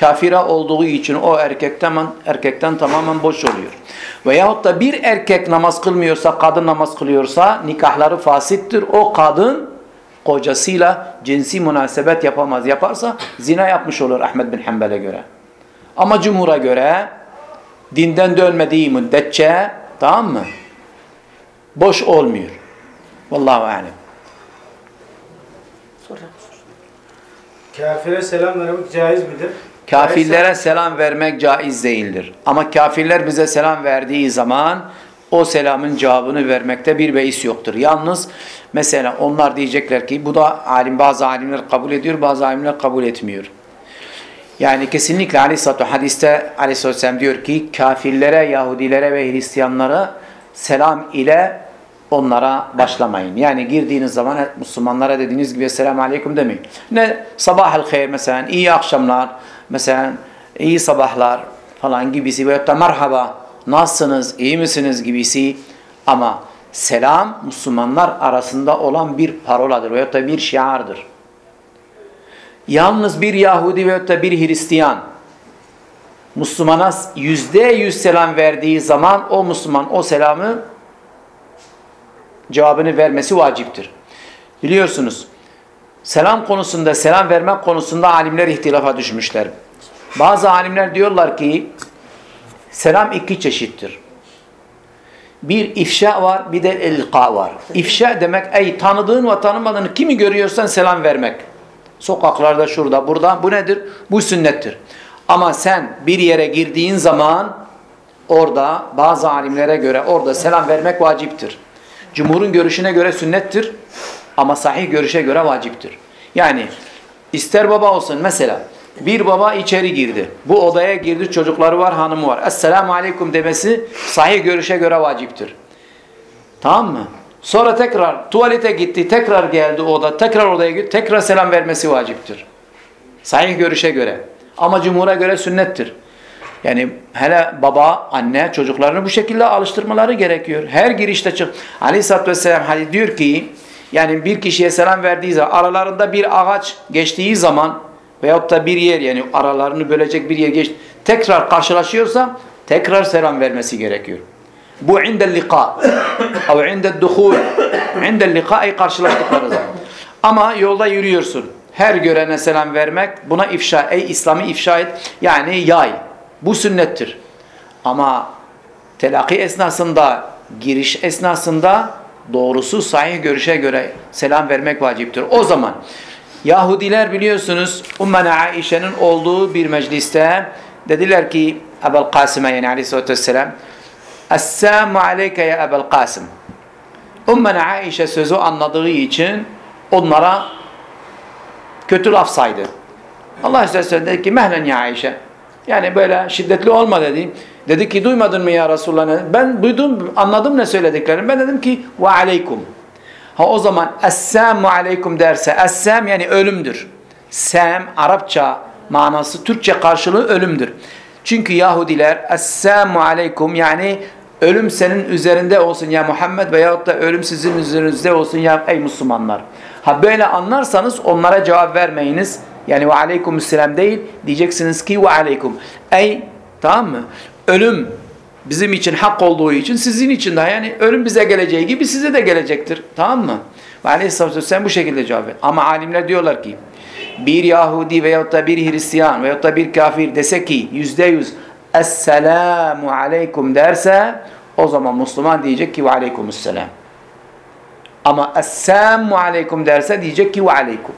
S1: kafire olduğu için o erkekten, erkekten tamamen boş oluyor. Veyahut da bir erkek namaz kılmıyorsa, kadın namaz kılıyorsa nikahları fasittir. O kadın kocasıyla cinsi münasebet yapamaz. Yaparsa zina yapmış olur Ahmet bin Hanbel'e göre. Ama cumhura göre dinden dönmediği müddetçe tamam mı? Boş olmuyor. Vallahu alem.
S4: Kafire selam vermek caiz midir?
S1: Kafirlere selam vermek caiz değildir. Ama kafirler bize selam verdiği zaman o selamın cevabını vermekte bir beis yoktur. Yalnız mesela onlar diyecekler ki bu da alim bazı alimler kabul ediyor bazı alimler kabul etmiyor. Yani kesinlikle Aleyhisselatü hadiste Aleyhisselatü Vesselam diyor ki kafirlere, Yahudilere ve Hristiyanlara selam ile onlara başlamayın. Yani girdiğiniz zaman Müslümanlara dediğiniz gibi selamun aleyküm demeyin. Ne sabahel hayır mesela iyi akşamlar mesela iyi sabahlar falan gibisi veyahut da merhaba nasılsınız iyi misiniz gibisi ama selam Müslümanlar arasında olan bir paroladır veyahut da bir şiardır. Yalnız bir Yahudi veyahut da bir Hristiyan Müslümana yüzde yüz selam verdiği zaman o Müslüman o selamı cevabını vermesi vaciptir. Biliyorsunuz selam konusunda selam vermek konusunda alimler ihtilafa düşmüşler. Bazı alimler diyorlar ki selam iki çeşittir. Bir ifşa var bir de ilka var. İfşa demek ey tanıdığın ve tanımadığın kimi görüyorsan selam vermek. Sokaklarda şurada burada bu nedir? Bu sünnettir. Ama sen bir yere girdiğin zaman orada bazı alimlere göre orada selam vermek vaciptir. Cumhurun görüşüne göre sünnettir ama sahih görüşe göre vaciptir. Yani ister baba olsun mesela bir baba içeri girdi. Bu odaya girdi çocukları var hanımı var. Esselamu aleyküm demesi sahih görüşe göre vaciptir. Tamam mı? Sonra tekrar tuvalete gitti, tekrar geldi oda, tekrar odaya gitti, tekrar selam vermesi vaciptir. Sahih görüşe göre. Ama cumhura göre sünnettir. Yani hele baba, anne çocuklarını bu şekilde alıştırmaları gerekiyor. Her girişte çık. Aleyhisselatü Vesselam hani diyor ki yani bir kişiye selam verdiği zaman aralarında bir ağaç geçtiği zaman veyahut da bir yer yani aralarını bölecek bir yer geç tekrar karşılaşıyorsa tekrar selam vermesi gerekiyor. Bu indel lika ev indel duhul indel lika ay karşılaştıkları zaman. Ama yolda yürüyorsun. Her görene selam vermek buna ifşa ey İslam'ı ifşa et yani yay. Bu sünnettir. Ama telaki esnasında giriş esnasında doğrusu sahih görüşe göre selam vermek vaciptir. O zaman Yahudiler biliyorsunuz Ummena Aişe'nin olduğu bir mecliste dediler ki Ebel Kasım'a yani aleyhissalatü vesselam Esselamu aleyke ya Ebel Kasım Ummena Aişe sözü anladığı için onlara kötü laf saydı. Allah Resulü dedi ki mehlen ya Ayşe. Yani böyle şiddetli olma dedi. Dedi ki duymadın mı ya Resulullah? Ben duydum, anladım ne söylediklerini. Ben dedim ki ve aleykum. Ha o zaman esselamu aleykum derse essam yani ölümdür. Sam Arapça manası Türkçe karşılığı ölümdür. Çünkü Yahudiler esselamu aleykum yani ölüm senin üzerinde olsun ya Muhammed veyahut da ölüm sizin üzerinizde olsun ya ey Müslümanlar. Ha böyle anlarsanız onlara cevap vermeyiniz. Yani ve aleykümselam değil diyeceksiniz ki ve aleykum. Ey tamam mı? Ölüm bizim için hak olduğu için sizin için de yani ölüm bize geleceği gibi size de gelecektir. Tamam mı? Ve aleyhissalatü vesselam bu şekilde cevap ver. Ama alimler diyorlar ki bir Yahudi veyahut da bir Hristiyan veyahut da bir kafir dese ki yüzde yüz Esselamu aleykum derse o zaman Müslüman diyecek ki ve aleykümselam. Ama Esselamu aleykum derse diyecek ki ve aleykum.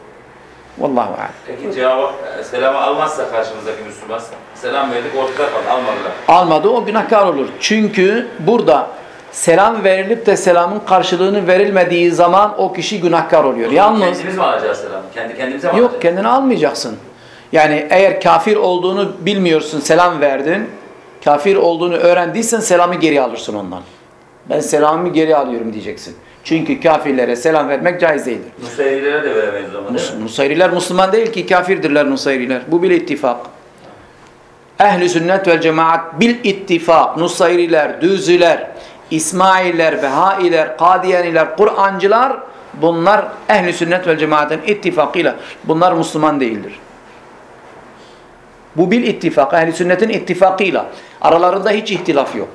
S1: Vallahu alem.
S3: Peki cevabı, e, selamı almazsa karşımızdaki Müslüman, selam verdik ortada kaldı, almadılar.
S1: almadı o günahkar olur. Çünkü burada selam verilip de selamın karşılığını verilmediği zaman o kişi günahkar oluyor. Yalnız
S3: Kendimiz mi alacağız selamı? Kendi kendimize mi
S1: yok
S3: alacağız?
S1: kendini almayacaksın. Yani eğer kafir olduğunu bilmiyorsun selam verdin. Kafir olduğunu öğrendiysen selamı geri alırsın ondan. Ben selamımı geri alıyorum diyeceksin. Çünkü kafirlere selam vermek caiz değildir.
S3: Nusayrilere de veremeyiz o zaman?
S1: Nusayriler Müslüman değil ki kafirdirler Nusayriler. Bu bir ittifak. Ehli sünnet vel cemaat bil ittifak. Nusayriler, Düzüler, İsmailler, Behailer, Kadiyaniler, Kur'ancılar bunlar ehli sünnet vel cemaatin ittifakıyla bunlar Müslüman değildir. Bu bil ittifak. Ehli sünnetin ittifakıyla. Aralarında hiç ihtilaf yok.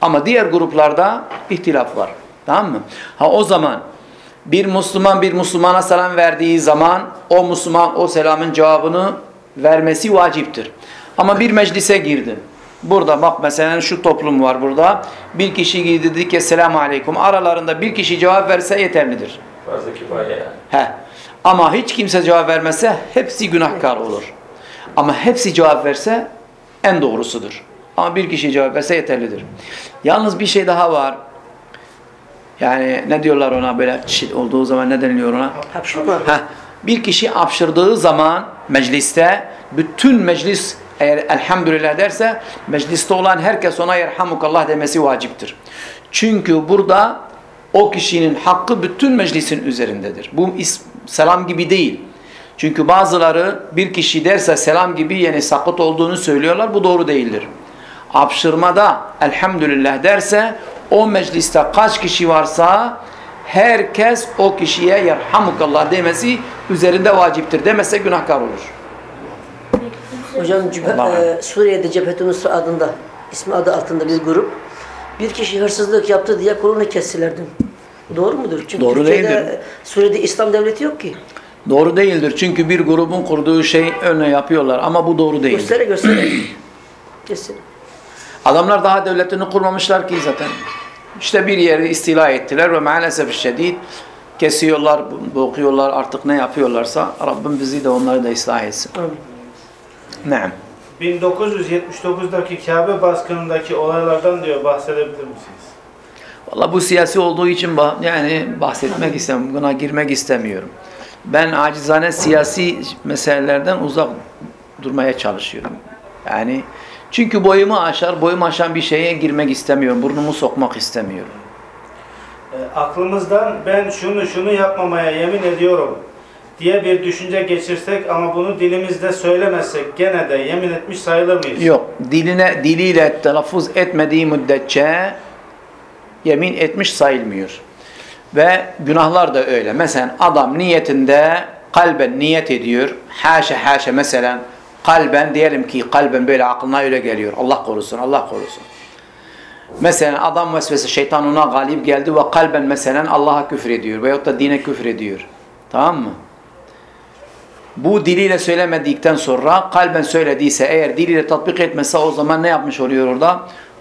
S1: Ama diğer gruplarda ihtilaf var. Tamam mı? Ha o zaman bir Müslüman bir Müslümana selam verdiği zaman o Müslüman o selamın cevabını vermesi vaciptir. Ama bir meclise girdin. Burada bak mesela şu toplum var burada. Bir kişi girdi dedi ki selamu aleyküm. Aralarında bir kişi cevap verse yeterlidir.
S3: Fazla kifaye yani.
S1: He. Ama hiç kimse cevap vermese hepsi günahkar olur. Ama hepsi cevap verse en doğrusudur. Ama bir kişi cevap verse yeterlidir. Yalnız bir şey daha var. Yani ne diyorlar ona böyle olduğu zaman ne deniliyor ona?
S2: Hapşırma.
S1: Heh, bir kişi hapşırdığı zaman mecliste bütün meclis eğer elhamdülillah derse mecliste olan herkes ona yerhamukallah demesi vaciptir. Çünkü burada o kişinin hakkı bütün meclisin üzerindedir. Bu selam gibi değil. Çünkü bazıları bir kişi derse selam gibi yani sakıt olduğunu söylüyorlar. Bu doğru değildir. Hapşırmada elhamdülillah derse o mecliste kaç kişi varsa herkes o kişiye yerhamukallah demesi üzerinde vaciptir. Demese günahkar olur.
S2: Hocam
S1: Vallahi.
S2: e, Suriye'de Cephet-i Nusra adında, ismi adı altında bir grup. Bir kişi hırsızlık yaptı diye kolunu kestiler dün. Doğru mudur? Çünkü
S1: Doğru
S2: Türkiye'de,
S1: değildir.
S2: Suriye'de İslam devleti yok ki.
S1: Doğru değildir. Çünkü bir grubun kurduğu şey önüne yapıyorlar ama bu doğru değildir.
S2: Göstere göstere. Kesin.
S1: Adamlar daha devletini kurmamışlar ki zaten. İşte bir yeri istila ettiler ve maalesef şiddet kesiyorlar, boğuyorlar artık ne yapıyorlarsa Rabbim bizi de onları da ıslah etsin.
S2: Amin.
S1: Naam.
S4: 1979'daki Kabe baskınındaki olaylardan diyor bahsedebilir misiniz?
S1: Valla bu siyasi olduğu için bah- yani bahsetmek istemiyorum, buna girmek istemiyorum. Ben acizane siyasi meselelerden uzak durmaya çalışıyorum. Yani çünkü boyumu aşar, boyumu aşan bir şeye girmek istemiyorum, burnumu sokmak istemiyorum.
S4: E, aklımızdan ben şunu şunu yapmamaya yemin ediyorum diye bir düşünce geçirsek ama bunu dilimizde söylemezsek gene de yemin etmiş sayılır mıyız?
S1: Yok, diline diliyle telaffuz etmediği müddetçe yemin etmiş sayılmıyor. Ve günahlar da öyle. Mesela adam niyetinde kalben niyet ediyor. Haşa haşa mesela kalben diyelim ki kalben böyle aklına öyle geliyor. Allah korusun, Allah korusun. Mesela adam vesvese şeytan ona galip geldi ve kalben mesela Allah'a küfür ediyor veyahut da dine küfür ediyor. Tamam mı? Bu diliyle söylemedikten sonra kalben söylediyse eğer diliyle tatbik etmezse o zaman ne yapmış oluyor orada?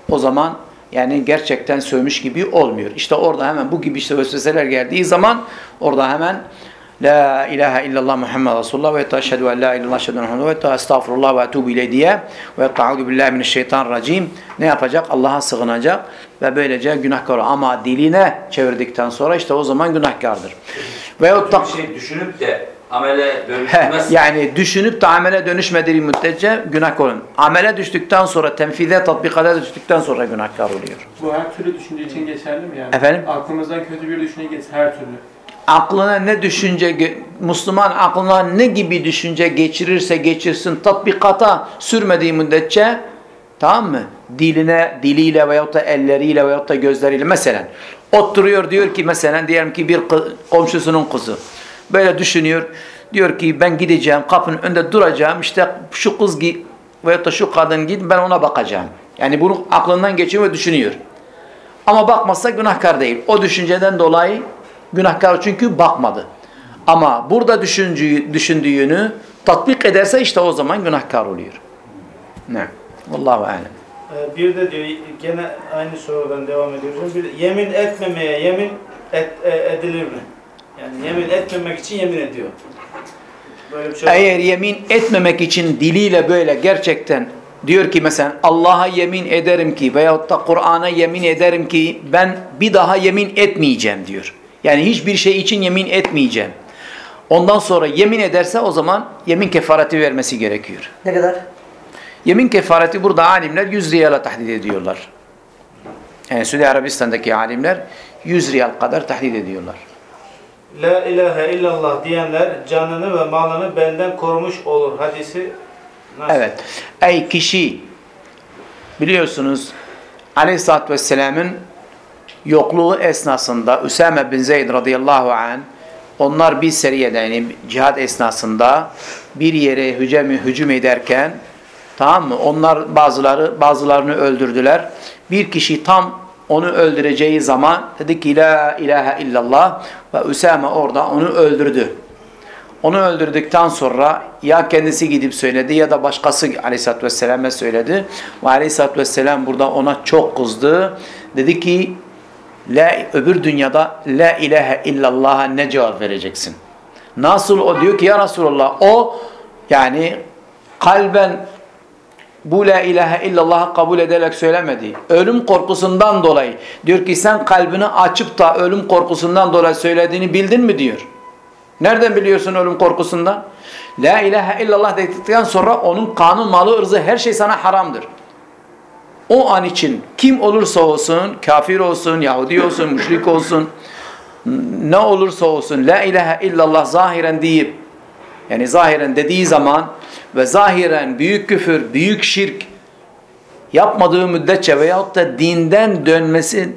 S1: O zaman yani gerçekten sövmüş gibi olmuyor. İşte orada hemen bu gibi işte vesveseler geldiği zaman orada hemen La ilahe illallah Muhammed Resulullah ve teşhedü en la ilallah şehedü Muhammed ve estağfurullah ve etubu ile diye ve ta'udu billahi mineşşeytanirracim ne yapacak? Allah'a sığınacak ve böylece günahkar ama diline çevirdikten sonra işte o zaman günahkardır. Veyahut da
S3: şey düşünüp de amele dönüşmez.
S1: yani düşünüp de amele dönüşmediği müddetçe günah olun. Amele düştükten sonra, tenfize, tatbikata düştükten sonra günahkar oluyor.
S6: Bu her türlü düşünce için geçerli mi yani?
S1: Efendim?
S6: Aklımızdan kötü bir düşünce geç her türlü.
S1: Aklına ne düşünce, Müslüman aklına ne gibi düşünce geçirirse geçirsin, tatbikata sürmediği müddetçe, tamam mı? Diline, diliyle veyahut da elleriyle veyahut da gözleriyle, mesela oturuyor diyor ki mesela diyelim ki bir komşusunun kızı, böyle düşünüyor, diyor ki ben gideceğim, kapının önünde duracağım, işte şu kız veyahut da şu kadın git, ben ona bakacağım. Yani bunu aklından geçiyor ve düşünüyor. Ama bakmazsa günahkar değil. O düşünceden dolayı günahkar çünkü bakmadı. Ama burada düşündüğü, düşündüğünü tatbik ederse işte o zaman günahkar oluyor. Ne? Vallahu alem.
S4: Ee, Bir de diyor gene aynı sorudan devam ediyoruz. Bir de yemin etmemeye yemin et, e, edilir mi? Yani yemin etmemek için yemin ediyor. Böyle bir şey var.
S1: Eğer yemin etmemek için diliyle böyle gerçekten diyor ki mesela Allah'a yemin ederim ki veyahut da Kur'an'a yemin ederim ki ben bir daha yemin etmeyeceğim diyor. Yani hiçbir şey için yemin etmeyeceğim. Ondan sonra yemin ederse o zaman yemin kefareti vermesi gerekiyor.
S2: Ne kadar?
S1: Yemin kefareti burada alimler 100 riyala tahdit ediyorlar. Yani Suudi Arabistan'daki alimler 100 riyal kadar tahdit ediyorlar.
S4: La ilahe illallah diyenler canını ve malını benden korumuş olur. Hadisi nasıl?
S1: Evet. Ey kişi biliyorsunuz Aleyhisselatü Vesselam'ın yokluğu esnasında Üsame bin Zeyd radıyallahu anh onlar bir seriyede yani cihad esnasında bir yere hücum, hücum ederken tamam mı? Onlar bazıları bazılarını öldürdüler. Bir kişi tam onu öldüreceği zaman dedi ki la ilahe illallah ve Üsame orada onu öldürdü. Onu öldürdükten sonra ya kendisi gidip söyledi ya da başkası aleyhissalatü vesselam'a söyledi. Ve aleyhissalatü vesselam burada ona çok kızdı. Dedi ki la, öbür dünyada la ilahe illallah'a ne cevap vereceksin? Nasıl o diyor ki ya Resulallah o yani kalben bu la ilahe illallah'ı kabul ederek söylemedi. Ölüm korkusundan dolayı. Diyor ki sen kalbini açıp da ölüm korkusundan dolayı söylediğini bildin mi diyor. Nereden biliyorsun ölüm korkusundan? La ilahe illallah dedikten sonra onun kanı, malı, ırzı her şey sana haramdır. O an için kim olursa olsun, kafir olsun, Yahudi olsun, müşrik olsun, ne olursa olsun la ilahe illallah zahiren deyip yani zahiren dediği zaman ve zahiren büyük küfür, büyük şirk yapmadığı müddetçe veyahut da dinden dönmesi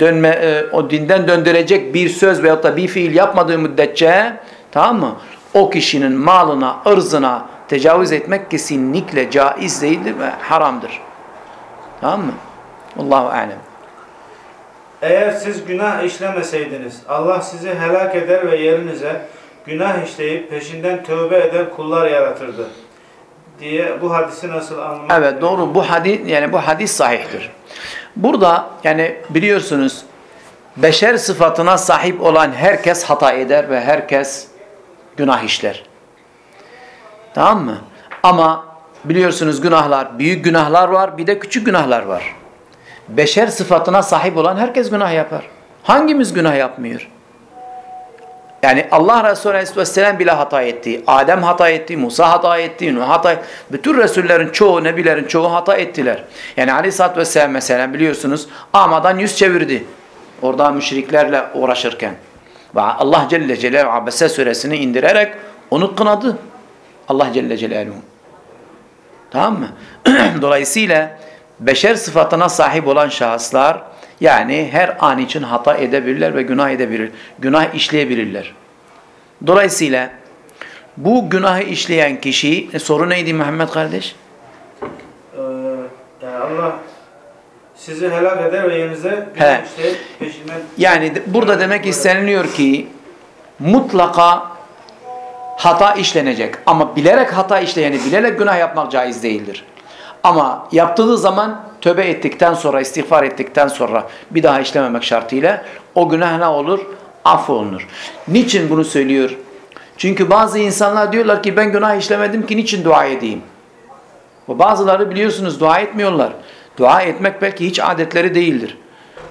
S1: dönme e, o dinden döndürecek bir söz veyahut da bir fiil yapmadığı müddetçe tamam mı? O kişinin malına, ırzına tecavüz etmek kesinlikle caiz değildir ve haramdır. Tamam mı? Allahu alem.
S4: Eğer siz günah işlemeseydiniz Allah sizi helak eder ve yerinize günah işleyip peşinden tövbe eden kullar yaratırdı. Diye bu hadisi nasıl anlamak?
S1: Evet doğru. Bu hadis yani bu hadis sahihtir. Burada yani biliyorsunuz beşer sıfatına sahip olan herkes hata eder ve herkes günah işler. Tamam mı? Ama biliyorsunuz günahlar, büyük günahlar var, bir de küçük günahlar var. Beşer sıfatına sahip olan herkes günah yapar. Hangimiz günah yapmıyor? Yani Allah Resulü Aleyhisselam bile hata etti. Adem hata etti, Musa hata etti, Nuh hata etti. Bütün Resullerin çoğu, Nebilerin çoğu hata ettiler. Yani Aleyhisselatü Vesselam mesela biliyorsunuz Ama'dan yüz çevirdi. Orada müşriklerle uğraşırken. Ve Allah Celle Celaluhu Abese suresini indirerek onu kınadı. Allah Celle Celaluhu. Tamam mı? Dolayısıyla beşer sıfatına sahip olan şahıslar yani her an için hata edebilirler ve günah edebilir. Günah işleyebilirler. Dolayısıyla bu günahı işleyen kişi e, soru neydi Muhammed kardeş?
S4: Ee, yani Allah sizi helak eder ve yerinize
S1: He.
S4: işleyip peşinden
S1: Yani burada demek isteniliyor ki mutlaka hata işlenecek. Ama bilerek hata işleyeni, bilerek günah yapmak caiz değildir. Ama yaptığı zaman tövbe ettikten sonra, istiğfar ettikten sonra bir daha işlememek şartıyla o günah ne olur? Affolunur. Niçin bunu söylüyor? Çünkü bazı insanlar diyorlar ki ben günah işlemedim ki niçin dua edeyim? Ve bazıları biliyorsunuz dua etmiyorlar. Dua etmek belki hiç adetleri değildir.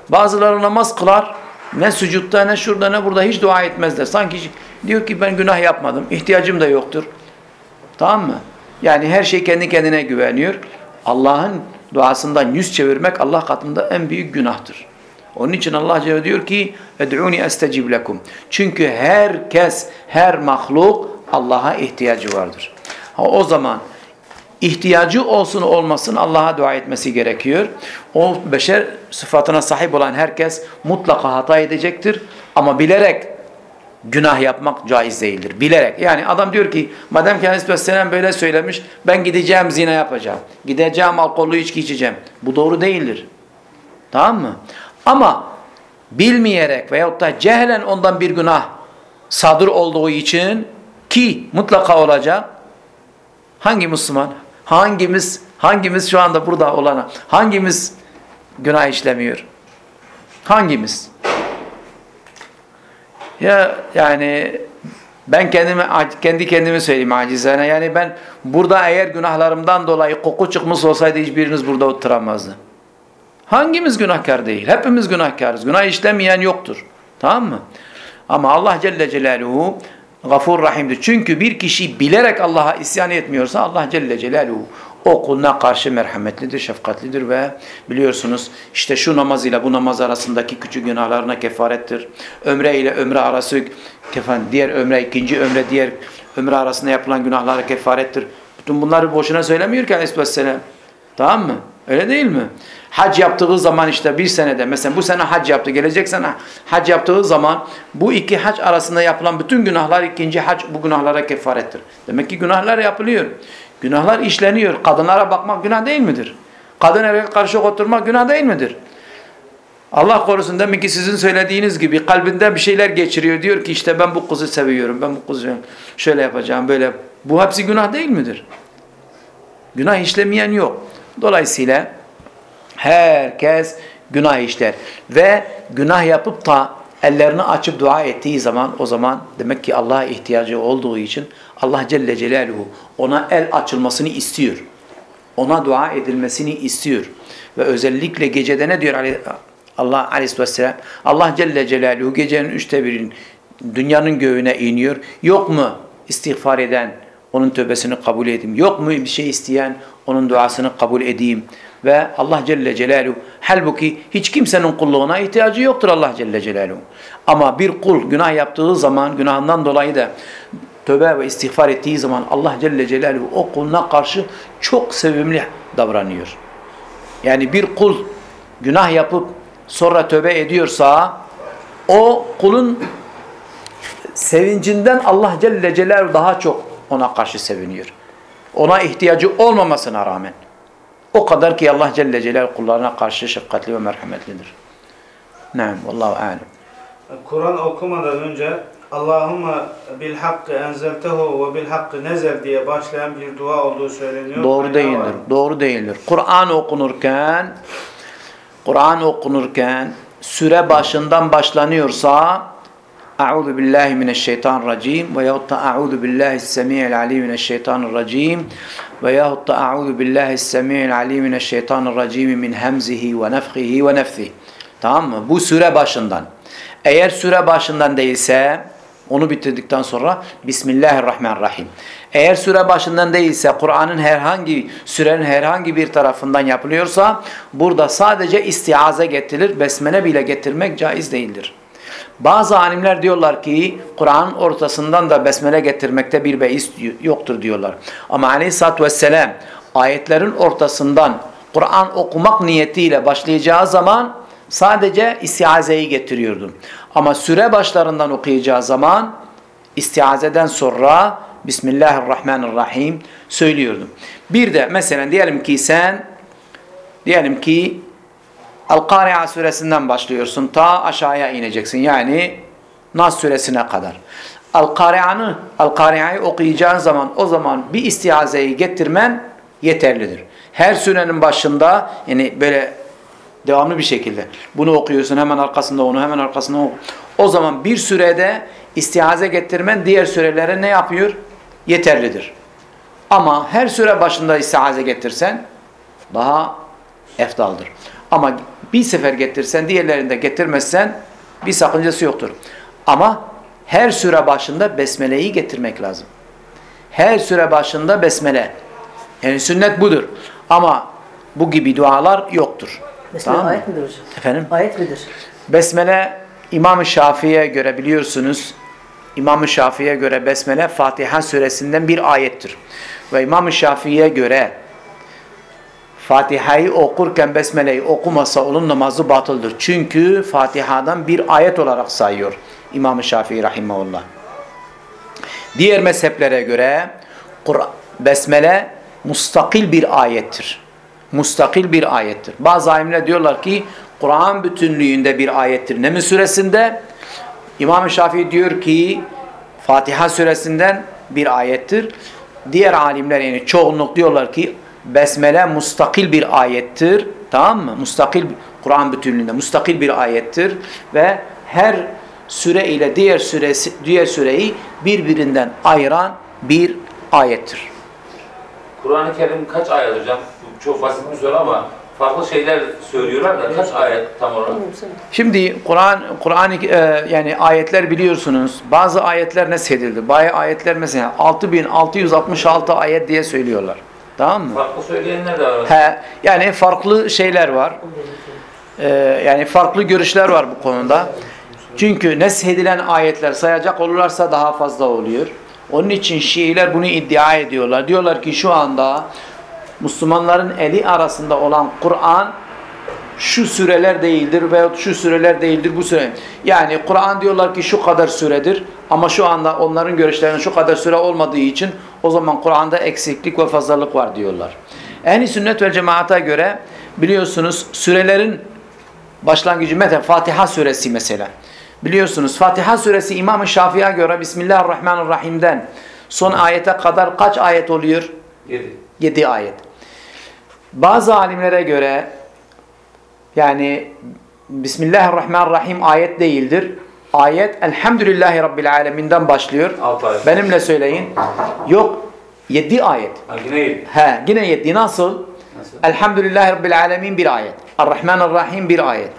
S1: Bazıları namaz kılar, ne sucutta ne şurada ne burada hiç dua etmezler. Sanki Diyor ki ben günah yapmadım. ihtiyacım da yoktur. Tamam mı? Yani her şey kendi kendine güveniyor. Allah'ın duasından yüz çevirmek Allah katında en büyük günahtır. Onun için Allah Celle diyor ki ed'uni estecib lekum. Çünkü herkes, her mahluk Allah'a ihtiyacı vardır. Ha, o zaman ihtiyacı olsun olmasın Allah'a dua etmesi gerekiyor. O beşer sıfatına sahip olan herkes mutlaka hata edecektir. Ama bilerek günah yapmak caiz değildir. Bilerek. Yani adam diyor ki madem ki Aleyhisselam böyle söylemiş ben gideceğim zina yapacağım. Gideceğim alkollü içki içeceğim. Bu doğru değildir. Tamam mı? Ama bilmeyerek veyahut da cehlen ondan bir günah sadır olduğu için ki mutlaka olacak hangi Müslüman hangimiz hangimiz şu anda burada olana hangimiz günah işlemiyor? Hangimiz? Ya yani ben kendimi kendi kendimi söyleyeyim acizane. Yani ben burada eğer günahlarımdan dolayı koku çıkmış olsaydı hiçbiriniz burada oturamazdı. Hangimiz günahkar değil? Hepimiz günahkarız. Günah işlemeyen yoktur. Tamam mı? Ama Allah Celle Celaluhu gafur rahimdir. Çünkü bir kişi bilerek Allah'a isyan etmiyorsa Allah Celle Celaluhu o kuluna karşı merhametlidir, şefkatlidir ve biliyorsunuz işte şu namaz ile bu namaz arasındaki küçük günahlarına kefarettir. Ömre ile ömre arası kefen diğer ömre ikinci ömre diğer ömre arasında yapılan günahlara kefarettir. Bütün bunları boşuna söylemiyor ki Aleyhisselam. Tamam mı? Öyle değil mi? Hac yaptığı zaman işte bir senede mesela bu sene hac yaptı gelecek sene hac yaptığı zaman bu iki hac arasında yapılan bütün günahlar ikinci hac bu günahlara kefarettir. Demek ki günahlar yapılıyor. Günahlar işleniyor. Kadınlara bakmak günah değil midir? Kadın erkek karşı oturmak günah değil midir? Allah korusun demek ki sizin söylediğiniz gibi kalbinde bir şeyler geçiriyor. Diyor ki işte ben bu kızı seviyorum. Ben bu kızı şöyle yapacağım böyle. Bu hepsi günah değil midir? Günah işlemeyen yok. Dolayısıyla herkes günah işler. Ve günah yapıp da ellerini açıp dua ettiği zaman o zaman demek ki Allah'a ihtiyacı olduğu için Allah Celle Celaluhu ona el açılmasını istiyor. Ona dua edilmesini istiyor. Ve özellikle gecede ne diyor Allah Aleyhisselam? Allah Celle Celaluhu gecenin üçte birin dünyanın göğüne iniyor. Yok mu istiğfar eden, onun tövbesini kabul edeyim. Yok mu bir şey isteyen, onun duasını kabul edeyim. Ve Allah Celle Celaluhu halbuki hiç kimsenin kulluğuna ihtiyacı yoktur Allah Celle Celaluhu. Ama bir kul günah yaptığı zaman günahından dolayı da tövbe ve istiğfar ettiği zaman Allah Celle Celaluhu o kuluna karşı çok sevimli davranıyor. Yani bir kul günah yapıp sonra tövbe ediyorsa o kulun sevincinden Allah Celle Celaluhu daha çok ona karşı seviniyor. Ona ihtiyacı olmamasına rağmen. O kadar ki Allah Celle Celaluhu kullarına karşı şefkatli ve merhametlidir. Naam, vallahu alem.
S4: Kur'an okumadan önce Allahümme bil hakkı enzeltehu ve bil hakkı nezel diye başlayan bir dua olduğu söyleniyor.
S1: Doğru
S4: Kaynağı
S1: değildir.
S4: var.
S1: Doğru değildir. Kur'an okunurken Kur'an okunurken süre başından başlanıyorsa Euzu billahi mineşşeytanirracim ve yahut da Euzu billahi semi'il alim mineşşeytanirracim ve yahut da Euzu billahi semi'il alim mineşşeytanirracim min hemzihi ve nefhihi ve nefthi. Tamam mı? Bu süre başından. Eğer süre başından değilse onu bitirdikten sonra Bismillahirrahmanirrahim. Eğer süre başından değilse Kur'an'ın herhangi sürenin herhangi bir tarafından yapılıyorsa burada sadece istiaze getirilir. Besmele bile getirmek caiz değildir. Bazı alimler diyorlar ki Kur'an'ın ortasından da besmele getirmekte bir beis yoktur diyorlar. Ama aleyhissalatü vesselam ayetlerin ortasından Kur'an okumak niyetiyle başlayacağı zaman sadece istiazeyi getiriyordu. Ama süre başlarından okuyacağı zaman istiazeden sonra Bismillahirrahmanirrahim söylüyordum. Bir de mesela diyelim ki sen diyelim ki El-Kari'a suresinden başlıyorsun. Ta aşağıya ineceksin. Yani Nas suresine kadar. El-Kari'a'nı El-Kari'a'yı okuyacağın zaman o zaman bir istiazeyi getirmen yeterlidir. Her surenin başında yani böyle devamlı bir şekilde bunu okuyorsun hemen arkasında onu hemen arkasında onu. O zaman bir sürede istiaze getirmen diğer sürelere ne yapıyor? Yeterlidir. Ama her süre başında istiaze getirsen daha eftaldır. Ama bir sefer getirsen diğerlerinde getirmezsen bir sakıncası yoktur. Ama her süre başında besmeleyi getirmek lazım. Her süre başında besmele. Yani sünnet budur. Ama bu gibi dualar yoktur.
S2: Besmele
S1: Tamam
S2: ayet midir hocam?
S1: Efendim?
S2: Ayet midir?
S1: Besmele İmam-ı Şafii'ye göre biliyorsunuz İmam-ı Şafii'ye göre Besmele Fatiha suresinden bir ayettir. Ve İmam-ı Şafii'ye göre Fatiha'yı okurken Besmele'yi okumasa onun namazı batıldır. Çünkü Fatiha'dan bir ayet olarak sayıyor İmam-ı Şafii Rahimahullah. Diğer mezheplere göre Besmele mustakil bir ayettir. Mustakil bir ayettir. Bazı alimler diyorlar ki Kur'an bütünlüğünde bir ayettir. Neml suresinde İmam-ı Şafii diyor ki Fatiha suresinden bir ayettir. Diğer alimler yani çoğunluk diyorlar ki Besmele mustakil bir ayettir. Tamam mı? Mustakil Kur'an bütünlüğünde mustakil bir ayettir ve her süre ile diğer süresi diğer süreyi birbirinden ayıran bir ayettir.
S3: Kur'an-ı Kerim kaç ayet hocam? Çok basit bir soru ama farklı şeyler söylüyorlar da kaç ayet tam olarak?
S1: Şimdi Kur'an Kur'an yani ayetler biliyorsunuz. Bazı ayetler nesedildi. Bazı ayetler mesela 6666 ayet diye söylüyorlar. Tamam mı?
S3: Farklı söyleyenler de var.
S1: He, yani farklı şeyler var. Ee, yani farklı görüşler var bu konuda. Çünkü neshedilen ayetler sayacak olurlarsa daha fazla oluyor. Onun için Şiiler bunu iddia ediyorlar. Diyorlar ki şu anda Müslümanların eli arasında olan Kur'an şu süreler değildir veyahut şu süreler değildir bu süre. Yani Kur'an diyorlar ki şu kadar süredir ama şu anda onların görüşlerinde şu kadar süre olmadığı için o zaman Kur'an'da eksiklik ve fazlalık var diyorlar. Ehli sünnet ve cemaate göre biliyorsunuz sürelerin başlangıcı mesela Fatiha suresi mesela. Biliyorsunuz Fatiha suresi İmam-ı Şafii'ye göre Bismillahirrahmanirrahim'den son ayete kadar kaç ayet oluyor?
S3: Yedi.
S1: 7 ayet. Bazı alimlere göre yani Bismillahirrahmanirrahim ayet değildir. Ayet Elhamdülillahi Rabbil Alemin'den başlıyor.
S3: Ayet.
S1: Benimle söyleyin. Yok 7 ayet.
S3: Ha, yine yedi.
S1: He, yine 7 nasıl?
S3: Nasıl?
S1: Elhamdülillahi Rabbil Alemin bir ayet. Errahmanirrahim bir ayet.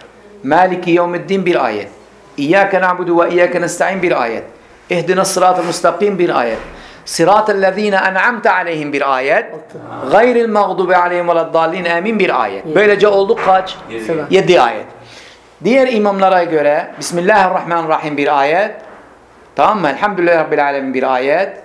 S1: Maliki Yevmiddin bir ayet. İyyâke na'budu ve iyyâke nesta'in bir ayet. İhdina sıratel mustakim bir ayet. Sıratel lezîne en'amte aleyhim bir ayet. Gayril mağdubi aleyhim veleddallin amin bir ayet. Böylece oldu kaç?
S3: Yedi.
S2: Selam.
S1: 7 ayet. Diğer imamlara göre Bismillahirrahmanirrahim bir ayet. Tamam mı? Elhamdülillahi Rabbil Alemin bir ayet.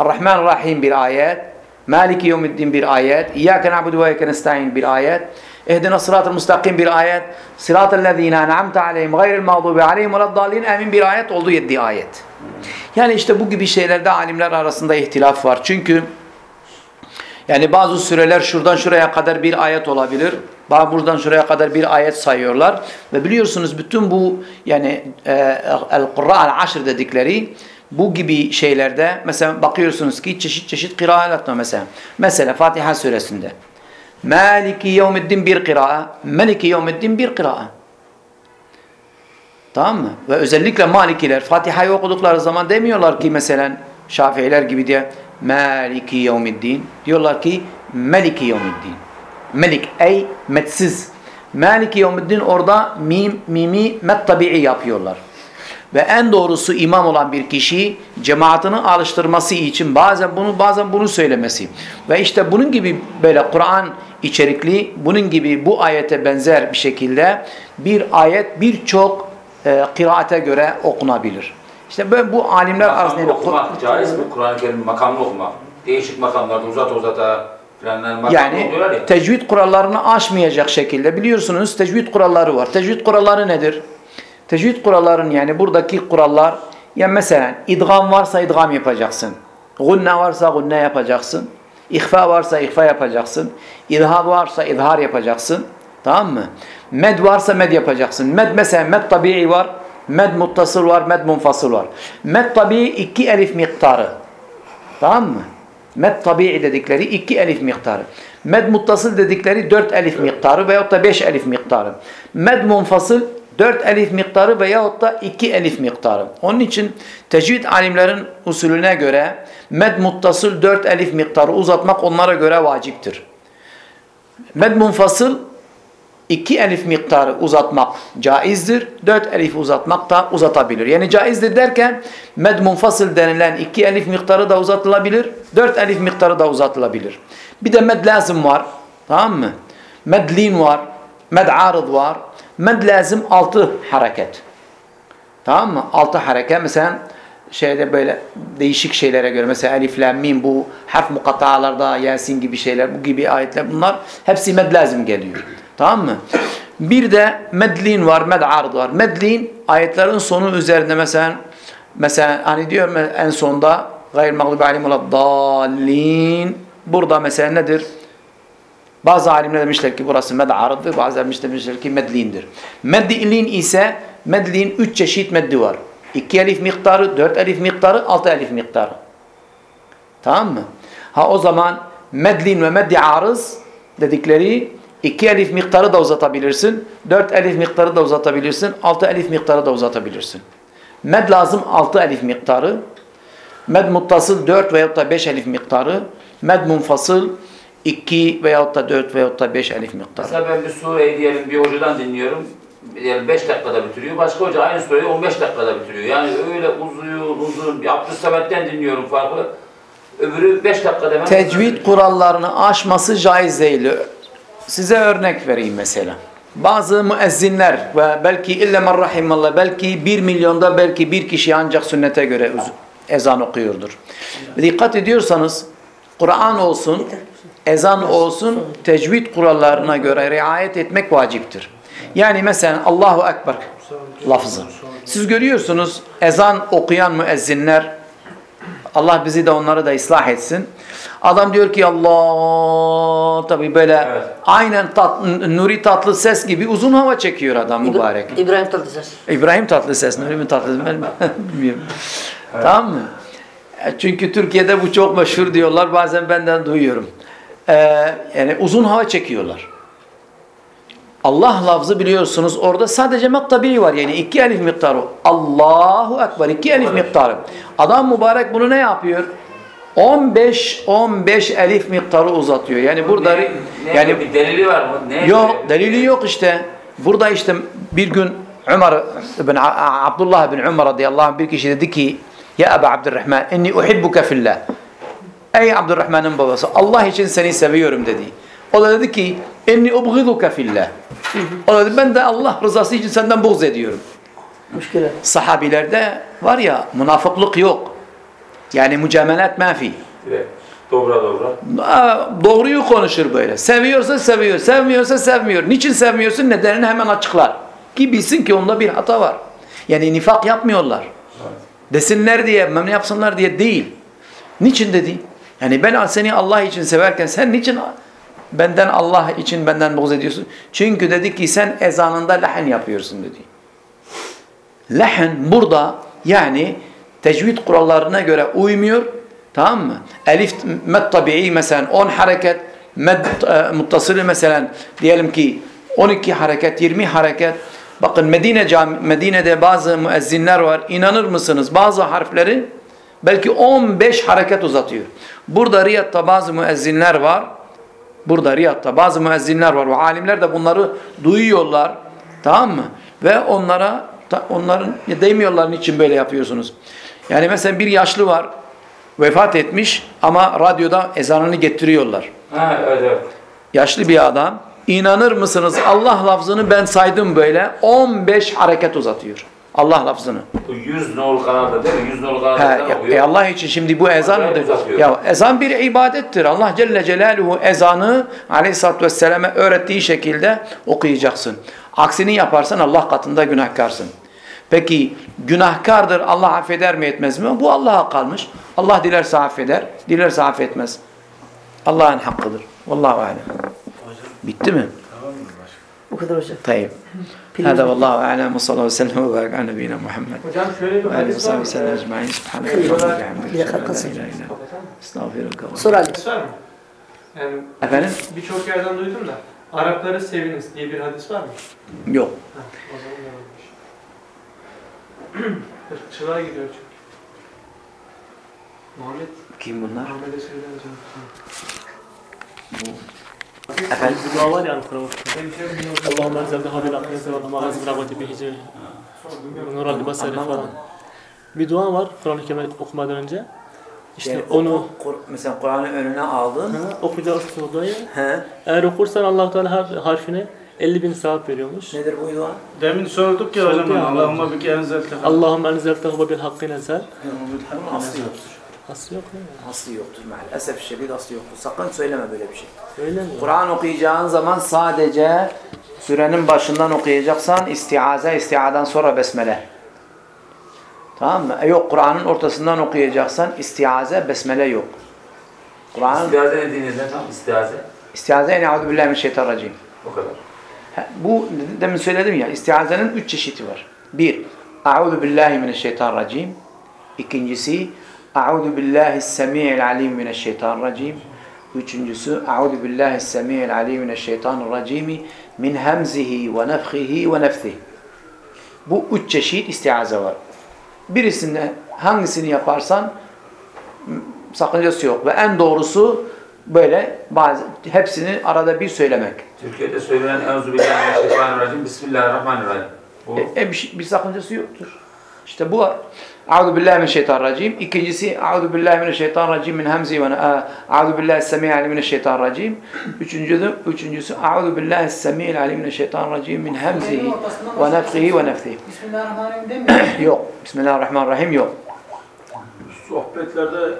S1: Errahmanirrahim bir ayet. Maliki Yevmiddin bir ayet. İyyâke na'budu ve iyyâke nestaîn bir ayet. Ehdina sıratel mustakim bir ayet. Sıratel lezîne en'amte aleyhim gayril mağdubi aleyhim veleddallin amin bir ayet oldu 7 ayet. Yani işte bu gibi şeylerde alimler arasında ihtilaf var. Çünkü yani bazı süreler şuradan şuraya kadar bir ayet olabilir. Buradan şuraya kadar bir ayet sayıyorlar. Ve biliyorsunuz bütün bu yani e, el-Kur'an el-Aşr dedikleri bu gibi şeylerde mesela bakıyorsunuz ki çeşit çeşit kıraat var mesela. Mesela Fatiha suresinde. Maliki yevmiddin bir kıraa, Meliki yevmiddin bir kıraa. Tamam mı? Ve özellikle Malikiler Fatiha'yı okudukları zaman demiyorlar ki mesela Şafiiler gibi diye Maliki yevmiddin. Diyorlar ki Meliki yevmiddin. Melik ey metsiz. Maliki yevmiddin orada mim, mimi met tabi'i yapıyorlar. Ve en doğrusu imam olan bir kişi cemaatini alıştırması için bazen bunu bazen bunu söylemesi. Ve işte bunun gibi böyle Kur'an içerikli bunun gibi bu ayete benzer bir şekilde bir ayet birçok e, kıraate göre okunabilir. İşte böyle bu alimler arasında
S3: okumak caiz mi? Kur'an-ı Kerim makamlı okumak. Değişik makamlarda uzat uzata
S1: yani tecvid kurallarını aşmayacak şekilde biliyorsunuz tecvid kuralları var. Tecvid kuralları nedir? Tecvid kuralların yani buradaki kurallar ya mesela idgam varsa idgam yapacaksın. Gunne varsa gunne yapacaksın. İhfa varsa ihfa yapacaksın. İzhar varsa izhar yapacaksın. Tamam mı? Med varsa med yapacaksın. Med mesela med tabii var. Med muttasıl var. Med munfasıl var. Med tabii iki elif miktarı. Tamam mı? Med tabii dedikleri iki elif miktarı. Med muttasıl dedikleri dört elif miktarı veyahut da beş elif miktarı. Med munfasıl dört elif miktarı veyahut da iki elif miktarı. Onun için tecvid alimlerin usulüne göre med muttasıl dört elif miktarı uzatmak onlara göre vaciptir. Med munfasıl iki elif miktarı uzatmak caizdir. Dört elif uzatmak da uzatabilir. Yani caizdir derken med munfasıl denilen iki elif miktarı da uzatılabilir. Dört elif miktarı da uzatılabilir. Bir de med lazım var. Tamam mı? Med lin var. Med arız var. Med lazım altı hareket. Tamam mı? Altı hareket mesela şeyde böyle değişik şeylere göre mesela elif lam mim bu harf mukattalarda yasin gibi şeyler bu gibi ayetler bunlar hepsi med lazım geliyor. Tamam mı? Bir de medlin var, med ard var. Medlin ayetlerin sonu üzerinde mesela mesela hani diyor en sonda gayr mağlubi alim dallin burada mesela nedir? Bazı alimler demişler ki burası med arıdır, bazı alimler demişler ki medlindir. Medlin ise medlin üç çeşit meddi var. İki elif miktarı, dört elif miktarı, altı elif miktarı. Tamam mı? Ha o zaman medlin ve meddi arız dedikleri iki elif miktarı da uzatabilirsin, dört elif miktarı da uzatabilirsin, altı elif miktarı da uzatabilirsin. Med lazım altı elif miktarı, med muttasıl dört veyahut da beş elif miktarı, med munfasıl 2 veyahut da 4 veyahut da 5 elif miktarı.
S3: Mesela ben bir sureyi diyelim bir hocadan dinliyorum. Diyelim 5 dakikada bitiriyor. Başka hoca aynı sureyi 15 dakikada bitiriyor. Yani öyle uzun uzun. Bir Abdülsamet'ten dinliyorum farklı. Öbürü 5 dakikada hemen
S1: Tecvid kurallarını aşması caiz değil. Size örnek vereyim mesela. Bazı müezzinler ve belki illa men rahimallah belki 1 milyonda belki bir kişi ancak sünnete göre ezan okuyordur. Dikkat ediyorsanız Kur'an olsun, ezan olsun tecvid kurallarına göre riayet etmek vaciptir. Yani mesela Allahu Ekber lafzı. Siz görüyorsunuz ezan okuyan müezzinler Allah bizi de onları da ıslah etsin. Adam diyor ki Allah tabi böyle
S3: Evet.
S1: aynen tat, Nuri tatlı ses gibi uzun hava çekiyor adam mübarek.
S2: İbrahim Tatlıses.
S1: İbrahim Tatlıses, Nuri mi ben bilmiyorum. Tamam mı? E, Çünkü Türkiye'de bu çok meşhur diyorlar. Bazen benden duyuyorum. Ee, yani uzun hava çekiyorlar. Allah lafzı biliyorsunuz orada sadece maktabi var. Yani iki elif miktarı. Allahu Ekber. iki elif miktarı. Adam mübarek bunu ne yapıyor? 15 15 elif miktarı uzatıyor. Yani burada
S3: Ne- ne-
S1: yani
S3: bir delili var mı? Ne
S1: Yok delili yok işte. Burada işte bir gün Ömer bin Abdullah bin Ömer radıyallahu anh bir kişi dedi ki Ya Ebu Abdurrahman inni uhibbuke fillah. Ey Abdurrahman'ın babası Allah için seni seviyorum dedi. O da dedi ki inni ubghiduke fillah. O da dedi ben de Allah rızası için senden buğz ediyorum.
S2: Müşküle.
S1: Sahabilerde var ya münafıklık yok. Yani mücamelat mafi.
S3: Evet. Dobra dobra.
S1: Aa, Doğruyu konuşur böyle. Seviyorsa seviyor, sevmiyorsa sevmiyor. Niçin sevmiyorsun? Nedenini hemen açıklar. Ki bilsin ki onda bir hata var. Yani nifak yapmıyorlar. Desinler diye, memnun yapsınlar diye değil. Niçin dedi? Yani ben seni Allah için severken sen niçin benden Allah için benden buğz ediyorsun? Çünkü dedi ki sen ezanında lahen yapıyorsun dedi. Lehen burada yani tecvid kurallarına göre uymuyor. Tamam mı? Elif med tabii mesela 10 hareket, med e, muttasılı mesela diyelim ki 12 hareket, 20 hareket. Bakın Medine cami, Medine'de bazı müezzinler var. İnanır mısınız? Bazı harfleri belki 15 hareket uzatıyor. Burada Riyad'da bazı müezzinler var. Burada Riyad'da bazı müezzinler var ve alimler de bunları duyuyorlar. Tamam mı? Ve onlara onların ya demiyorlar niçin böyle yapıyorsunuz. Yani mesela bir yaşlı var vefat etmiş ama radyoda ezanını getiriyorlar.
S3: Ha evet evet.
S1: Yaşlı bir adam. İnanır mısınız Allah lafzını ben saydım böyle 15 hareket uzatıyor. Allah lafzını.
S3: Bu 100 nol kanalda değil mi? 100 nol kanalda
S1: ya-
S3: okuyor.
S1: e Allah için şimdi bu ezan
S3: Acayip
S1: mıdır? Ya ezan bir ibadettir. Allah Celle Celaluhu ezanı Aleyhisselatü Vesselam'a öğrettiği şekilde okuyacaksın. Aksini yaparsan Allah katında günahkarsın. Peki günahkardır Allah affeder mi etmez mi? Bu Allah'a kalmış. Allah dilerse affeder, dilerse affetmez. Allah'ın hakkıdır. Vallahu alem. Bitti mi?
S2: Bu kadar hocam.
S1: Tayyip. Hada vallahu alem ve sallallahu sellem ve barik ala nebine Muhammed.
S6: Hocam şöyle bir hadis var.
S2: Ve
S6: sellem ecmaîn. Subhanallah. Estağfirullah.
S1: Efendim?
S6: Birçok yerden duydum da Arapları seviniz diye bir hadis var mı?
S1: Yok.
S6: Ha, gidiyor çünkü. Muhammed.
S1: Kim bunlar?
S6: Muhammed'e söyleyeceğim.
S1: Bu Efendim?
S7: Bir dua var yani Kur'an Allahümme enzelde habil akıyete ve Allahümme azim rahmeti bi hicri Nur al basari falan. Bir dua var Kur'an-ı Kerim okumadan önce. İşte
S1: Yani
S7: onu
S1: Kur- mesela Kur'an'ı önüne aldın.
S7: ha, okuyacağız o duayı.
S1: He.
S7: Eğer okursan Allah Teala her harfine 50 bin sevap veriyormuş.
S1: Nedir bu dua?
S4: Demin sorduk ya hocam. Allahümme bike enzelte.
S7: Allahümme enzeltehu ve bil hakkı nezel.
S1: Aslı yoktur.
S7: Aslı yok mi?
S1: Aslı yoktur maalesef şiddet aslı yoktur. Sakın söyleme böyle bir şey.
S7: Öyle mi?
S1: Kur'an okuyacağın zaman sadece sürenin başından okuyacaksan istiaze, istiadan sonra besmele. Tamam mı? E yok Kur'an'ın ortasından okuyacaksan istiaze, besmele yok. Kur'an'ın
S3: İstiaze dediğiniz ne tam? İstiaze.
S1: istiaze yani Euzubillahimineşşeytanirracim.
S3: O kadar.
S1: Bu demin söyledim ya istiazenin üç çeşidi var. Bir, Euzu billahi mineşşeytanirracim. İkincisi, Euzu billahi semi'il alim mineşşeytanirracim. Üçüncüsü, Euzu billahi semi'il alim mineşşeytanirracim min hemzihi ve nefhihi ve nefsihi. Bu üç çeşit istiaze var. Birisinde hangisini yaparsan sakıncası yok ve en doğrusu böyle bazı hepsini arada bir söylemek.
S3: Türkiye'de söylenen Euzubillahimineşşeytanirracim Bismillahirrahmanirrahim. Bu
S1: E, e, bir, şey- bir sakıncası yoktur. İşte bu var. Euzu billahi mineşşeytanirracim. İkincisi Euzu billahi mineşşeytanirracim min hemzi ve Euzu billahi semi'il alim mineşşeytanirracim. Üçüncüsü üçüncüsü Euzu billahi semi'il alim mineşşeytanirracim min hemzihi ve nefhihi ve nefsihi.
S5: Bismillahirrahmanirrahim demiyor.
S1: Yok. Bismillahirrahmanirrahim yok.
S8: sohbetlerde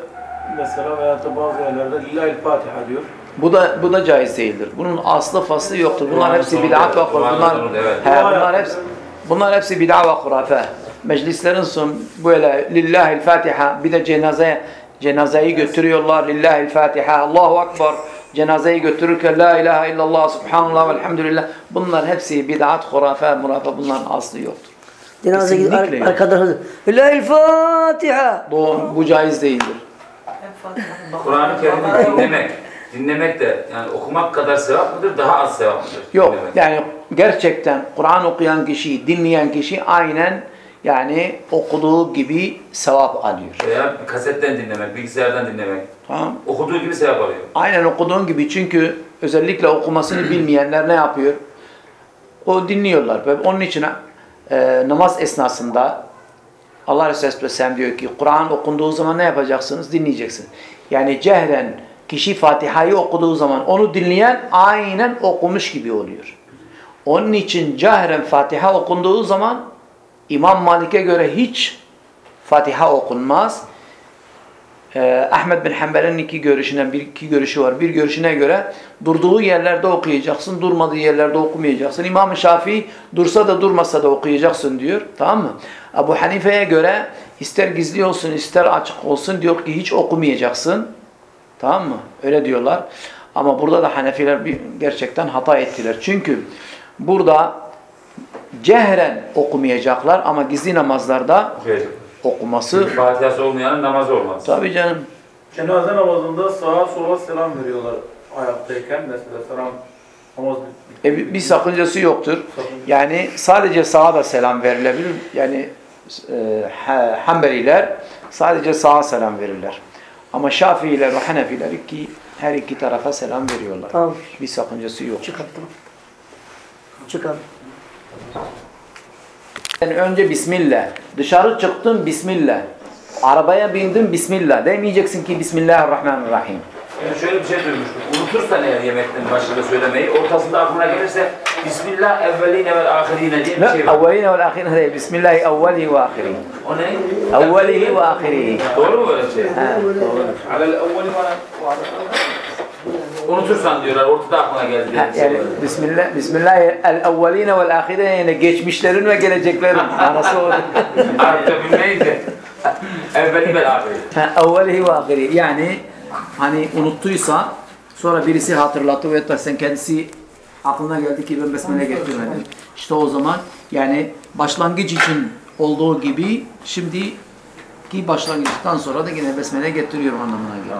S8: mesela veya da bazı yerlerde Lillahi'l Fatiha diyor.
S1: Bu da bu da caiz değildir. Bunun aslı faslı yoktur. Bunlar hepsi bid'at ve Bunlar he, bunlar hepsi bunlar hepsi bid'a ve hurafe. Meclislerin son böyle Lillahi'l Fatiha bir de cenaze cenazeyi götürüyorlar. Lillahi'l Fatiha. Allahu Ekber. Cenazeyi götürürken La ilahe illallah subhanallah velhamdülillah. Bunlar hepsi bid'at, hurafe, murafe. Bunların aslı yoktur.
S2: Cenaze ar arkada hazır. Lillahi'l Fatiha.
S1: Bu, bu caiz değildir.
S3: Kur'an-ı Kerim'i dinlemek. Dinlemek de yani okumak kadar sevap mıdır? Daha az sevap mıdır?
S1: Yok
S3: Dinlemek.
S1: yani gerçekten Kur'an okuyan kişi, dinleyen kişi aynen yani okuduğu gibi sevap alıyor.
S3: Veya kasetten dinlemek, bilgisayardan dinlemek.
S1: Tamam.
S3: Okuduğu gibi sevap alıyor.
S1: Aynen okuduğun gibi çünkü özellikle okumasını bilmeyenler ne yapıyor? O dinliyorlar ve onun için e, namaz esnasında Allah Resulü Aleyhisselam diyor ki Kur'an okunduğu zaman ne yapacaksınız? Dinleyeceksiniz. Yani cehren kişi Fatiha'yı okuduğu zaman onu dinleyen aynen okumuş gibi oluyor. Onun için cehren Fatiha okunduğu zaman İmam Malik'e göre hiç Fatiha okunmaz. Ee, Ahmed bin Hanbel'in iki görüşüne bir iki görüşü var. Bir görüşüne göre durduğu yerlerde okuyacaksın, durmadığı yerlerde okumayacaksın. İmam Şafii dursa da durmasa da okuyacaksın diyor. Tamam mı? Ebu Hanife'ye göre ister gizli olsun, ister açık olsun diyor ki hiç okumayacaksın. Tamam mı? Öyle diyorlar. Ama burada da Hanefiler bir, gerçekten hata ettiler. Çünkü burada cehren okumayacaklar ama gizli namazlarda
S3: Okuyacak.
S1: okuması
S3: Fatiha'sı olmayanın namazı olmaz.
S1: tabii canım.
S8: Cenaze namazında sağa sola selam veriyorlar ayaktayken mesela selam namaz
S1: E, bir, bir sakıncası yoktur.
S8: Sakıncası.
S1: Yani sadece sağa da selam verilebilir. Yani e, ha- Hanbeliler sadece sağa selam verirler. Ama Şafiiler ve Hanefiler iki, her iki tarafa selam veriyorlar.
S2: Tamam.
S1: Bir sakıncası yok.
S2: Çıkarttım. Çıkar.
S1: Yani önce Bismillah. Dışarı çıktın Bismillah. Arabaya bindin Bismillah. Demeyeceksin ki Bismillahirrahmanirrahim.
S3: Yani şöyle bir şey duymuştum. Unutursan eğer yemekten başında söylemeyi, ortasında aklına gelirse Bismillah evveline ve ahirine diye bir şey var.
S1: evveline ve ahirine değil. Bismillahi evvelihi ve ahirihi.
S3: O ne?
S1: Evvelihi ve ahirihi.
S3: Doğru mu böyle şey?
S1: Ha, doğru.
S8: Alel evveli
S3: Unutursan diyorlar, ortada aklına geldi diye
S1: Ha,
S3: şey
S1: yani. Bismillah, Bismillah el-evveline vel ahirine yani geçmişlerin ve geleceklerin manası o.
S3: Arapça bilmeyi de. Evveli ve ahiri.
S1: Ha, Evvelihi ve ahirihi yani hani unuttuysa sonra birisi hatırlattı ve da sen kendisi aklına geldi ki ben besmele getirmedim. İşte o zaman yani başlangıç için olduğu gibi şimdiki başlangıçtan sonra da yine besmele getiriyorum anlamına geliyor.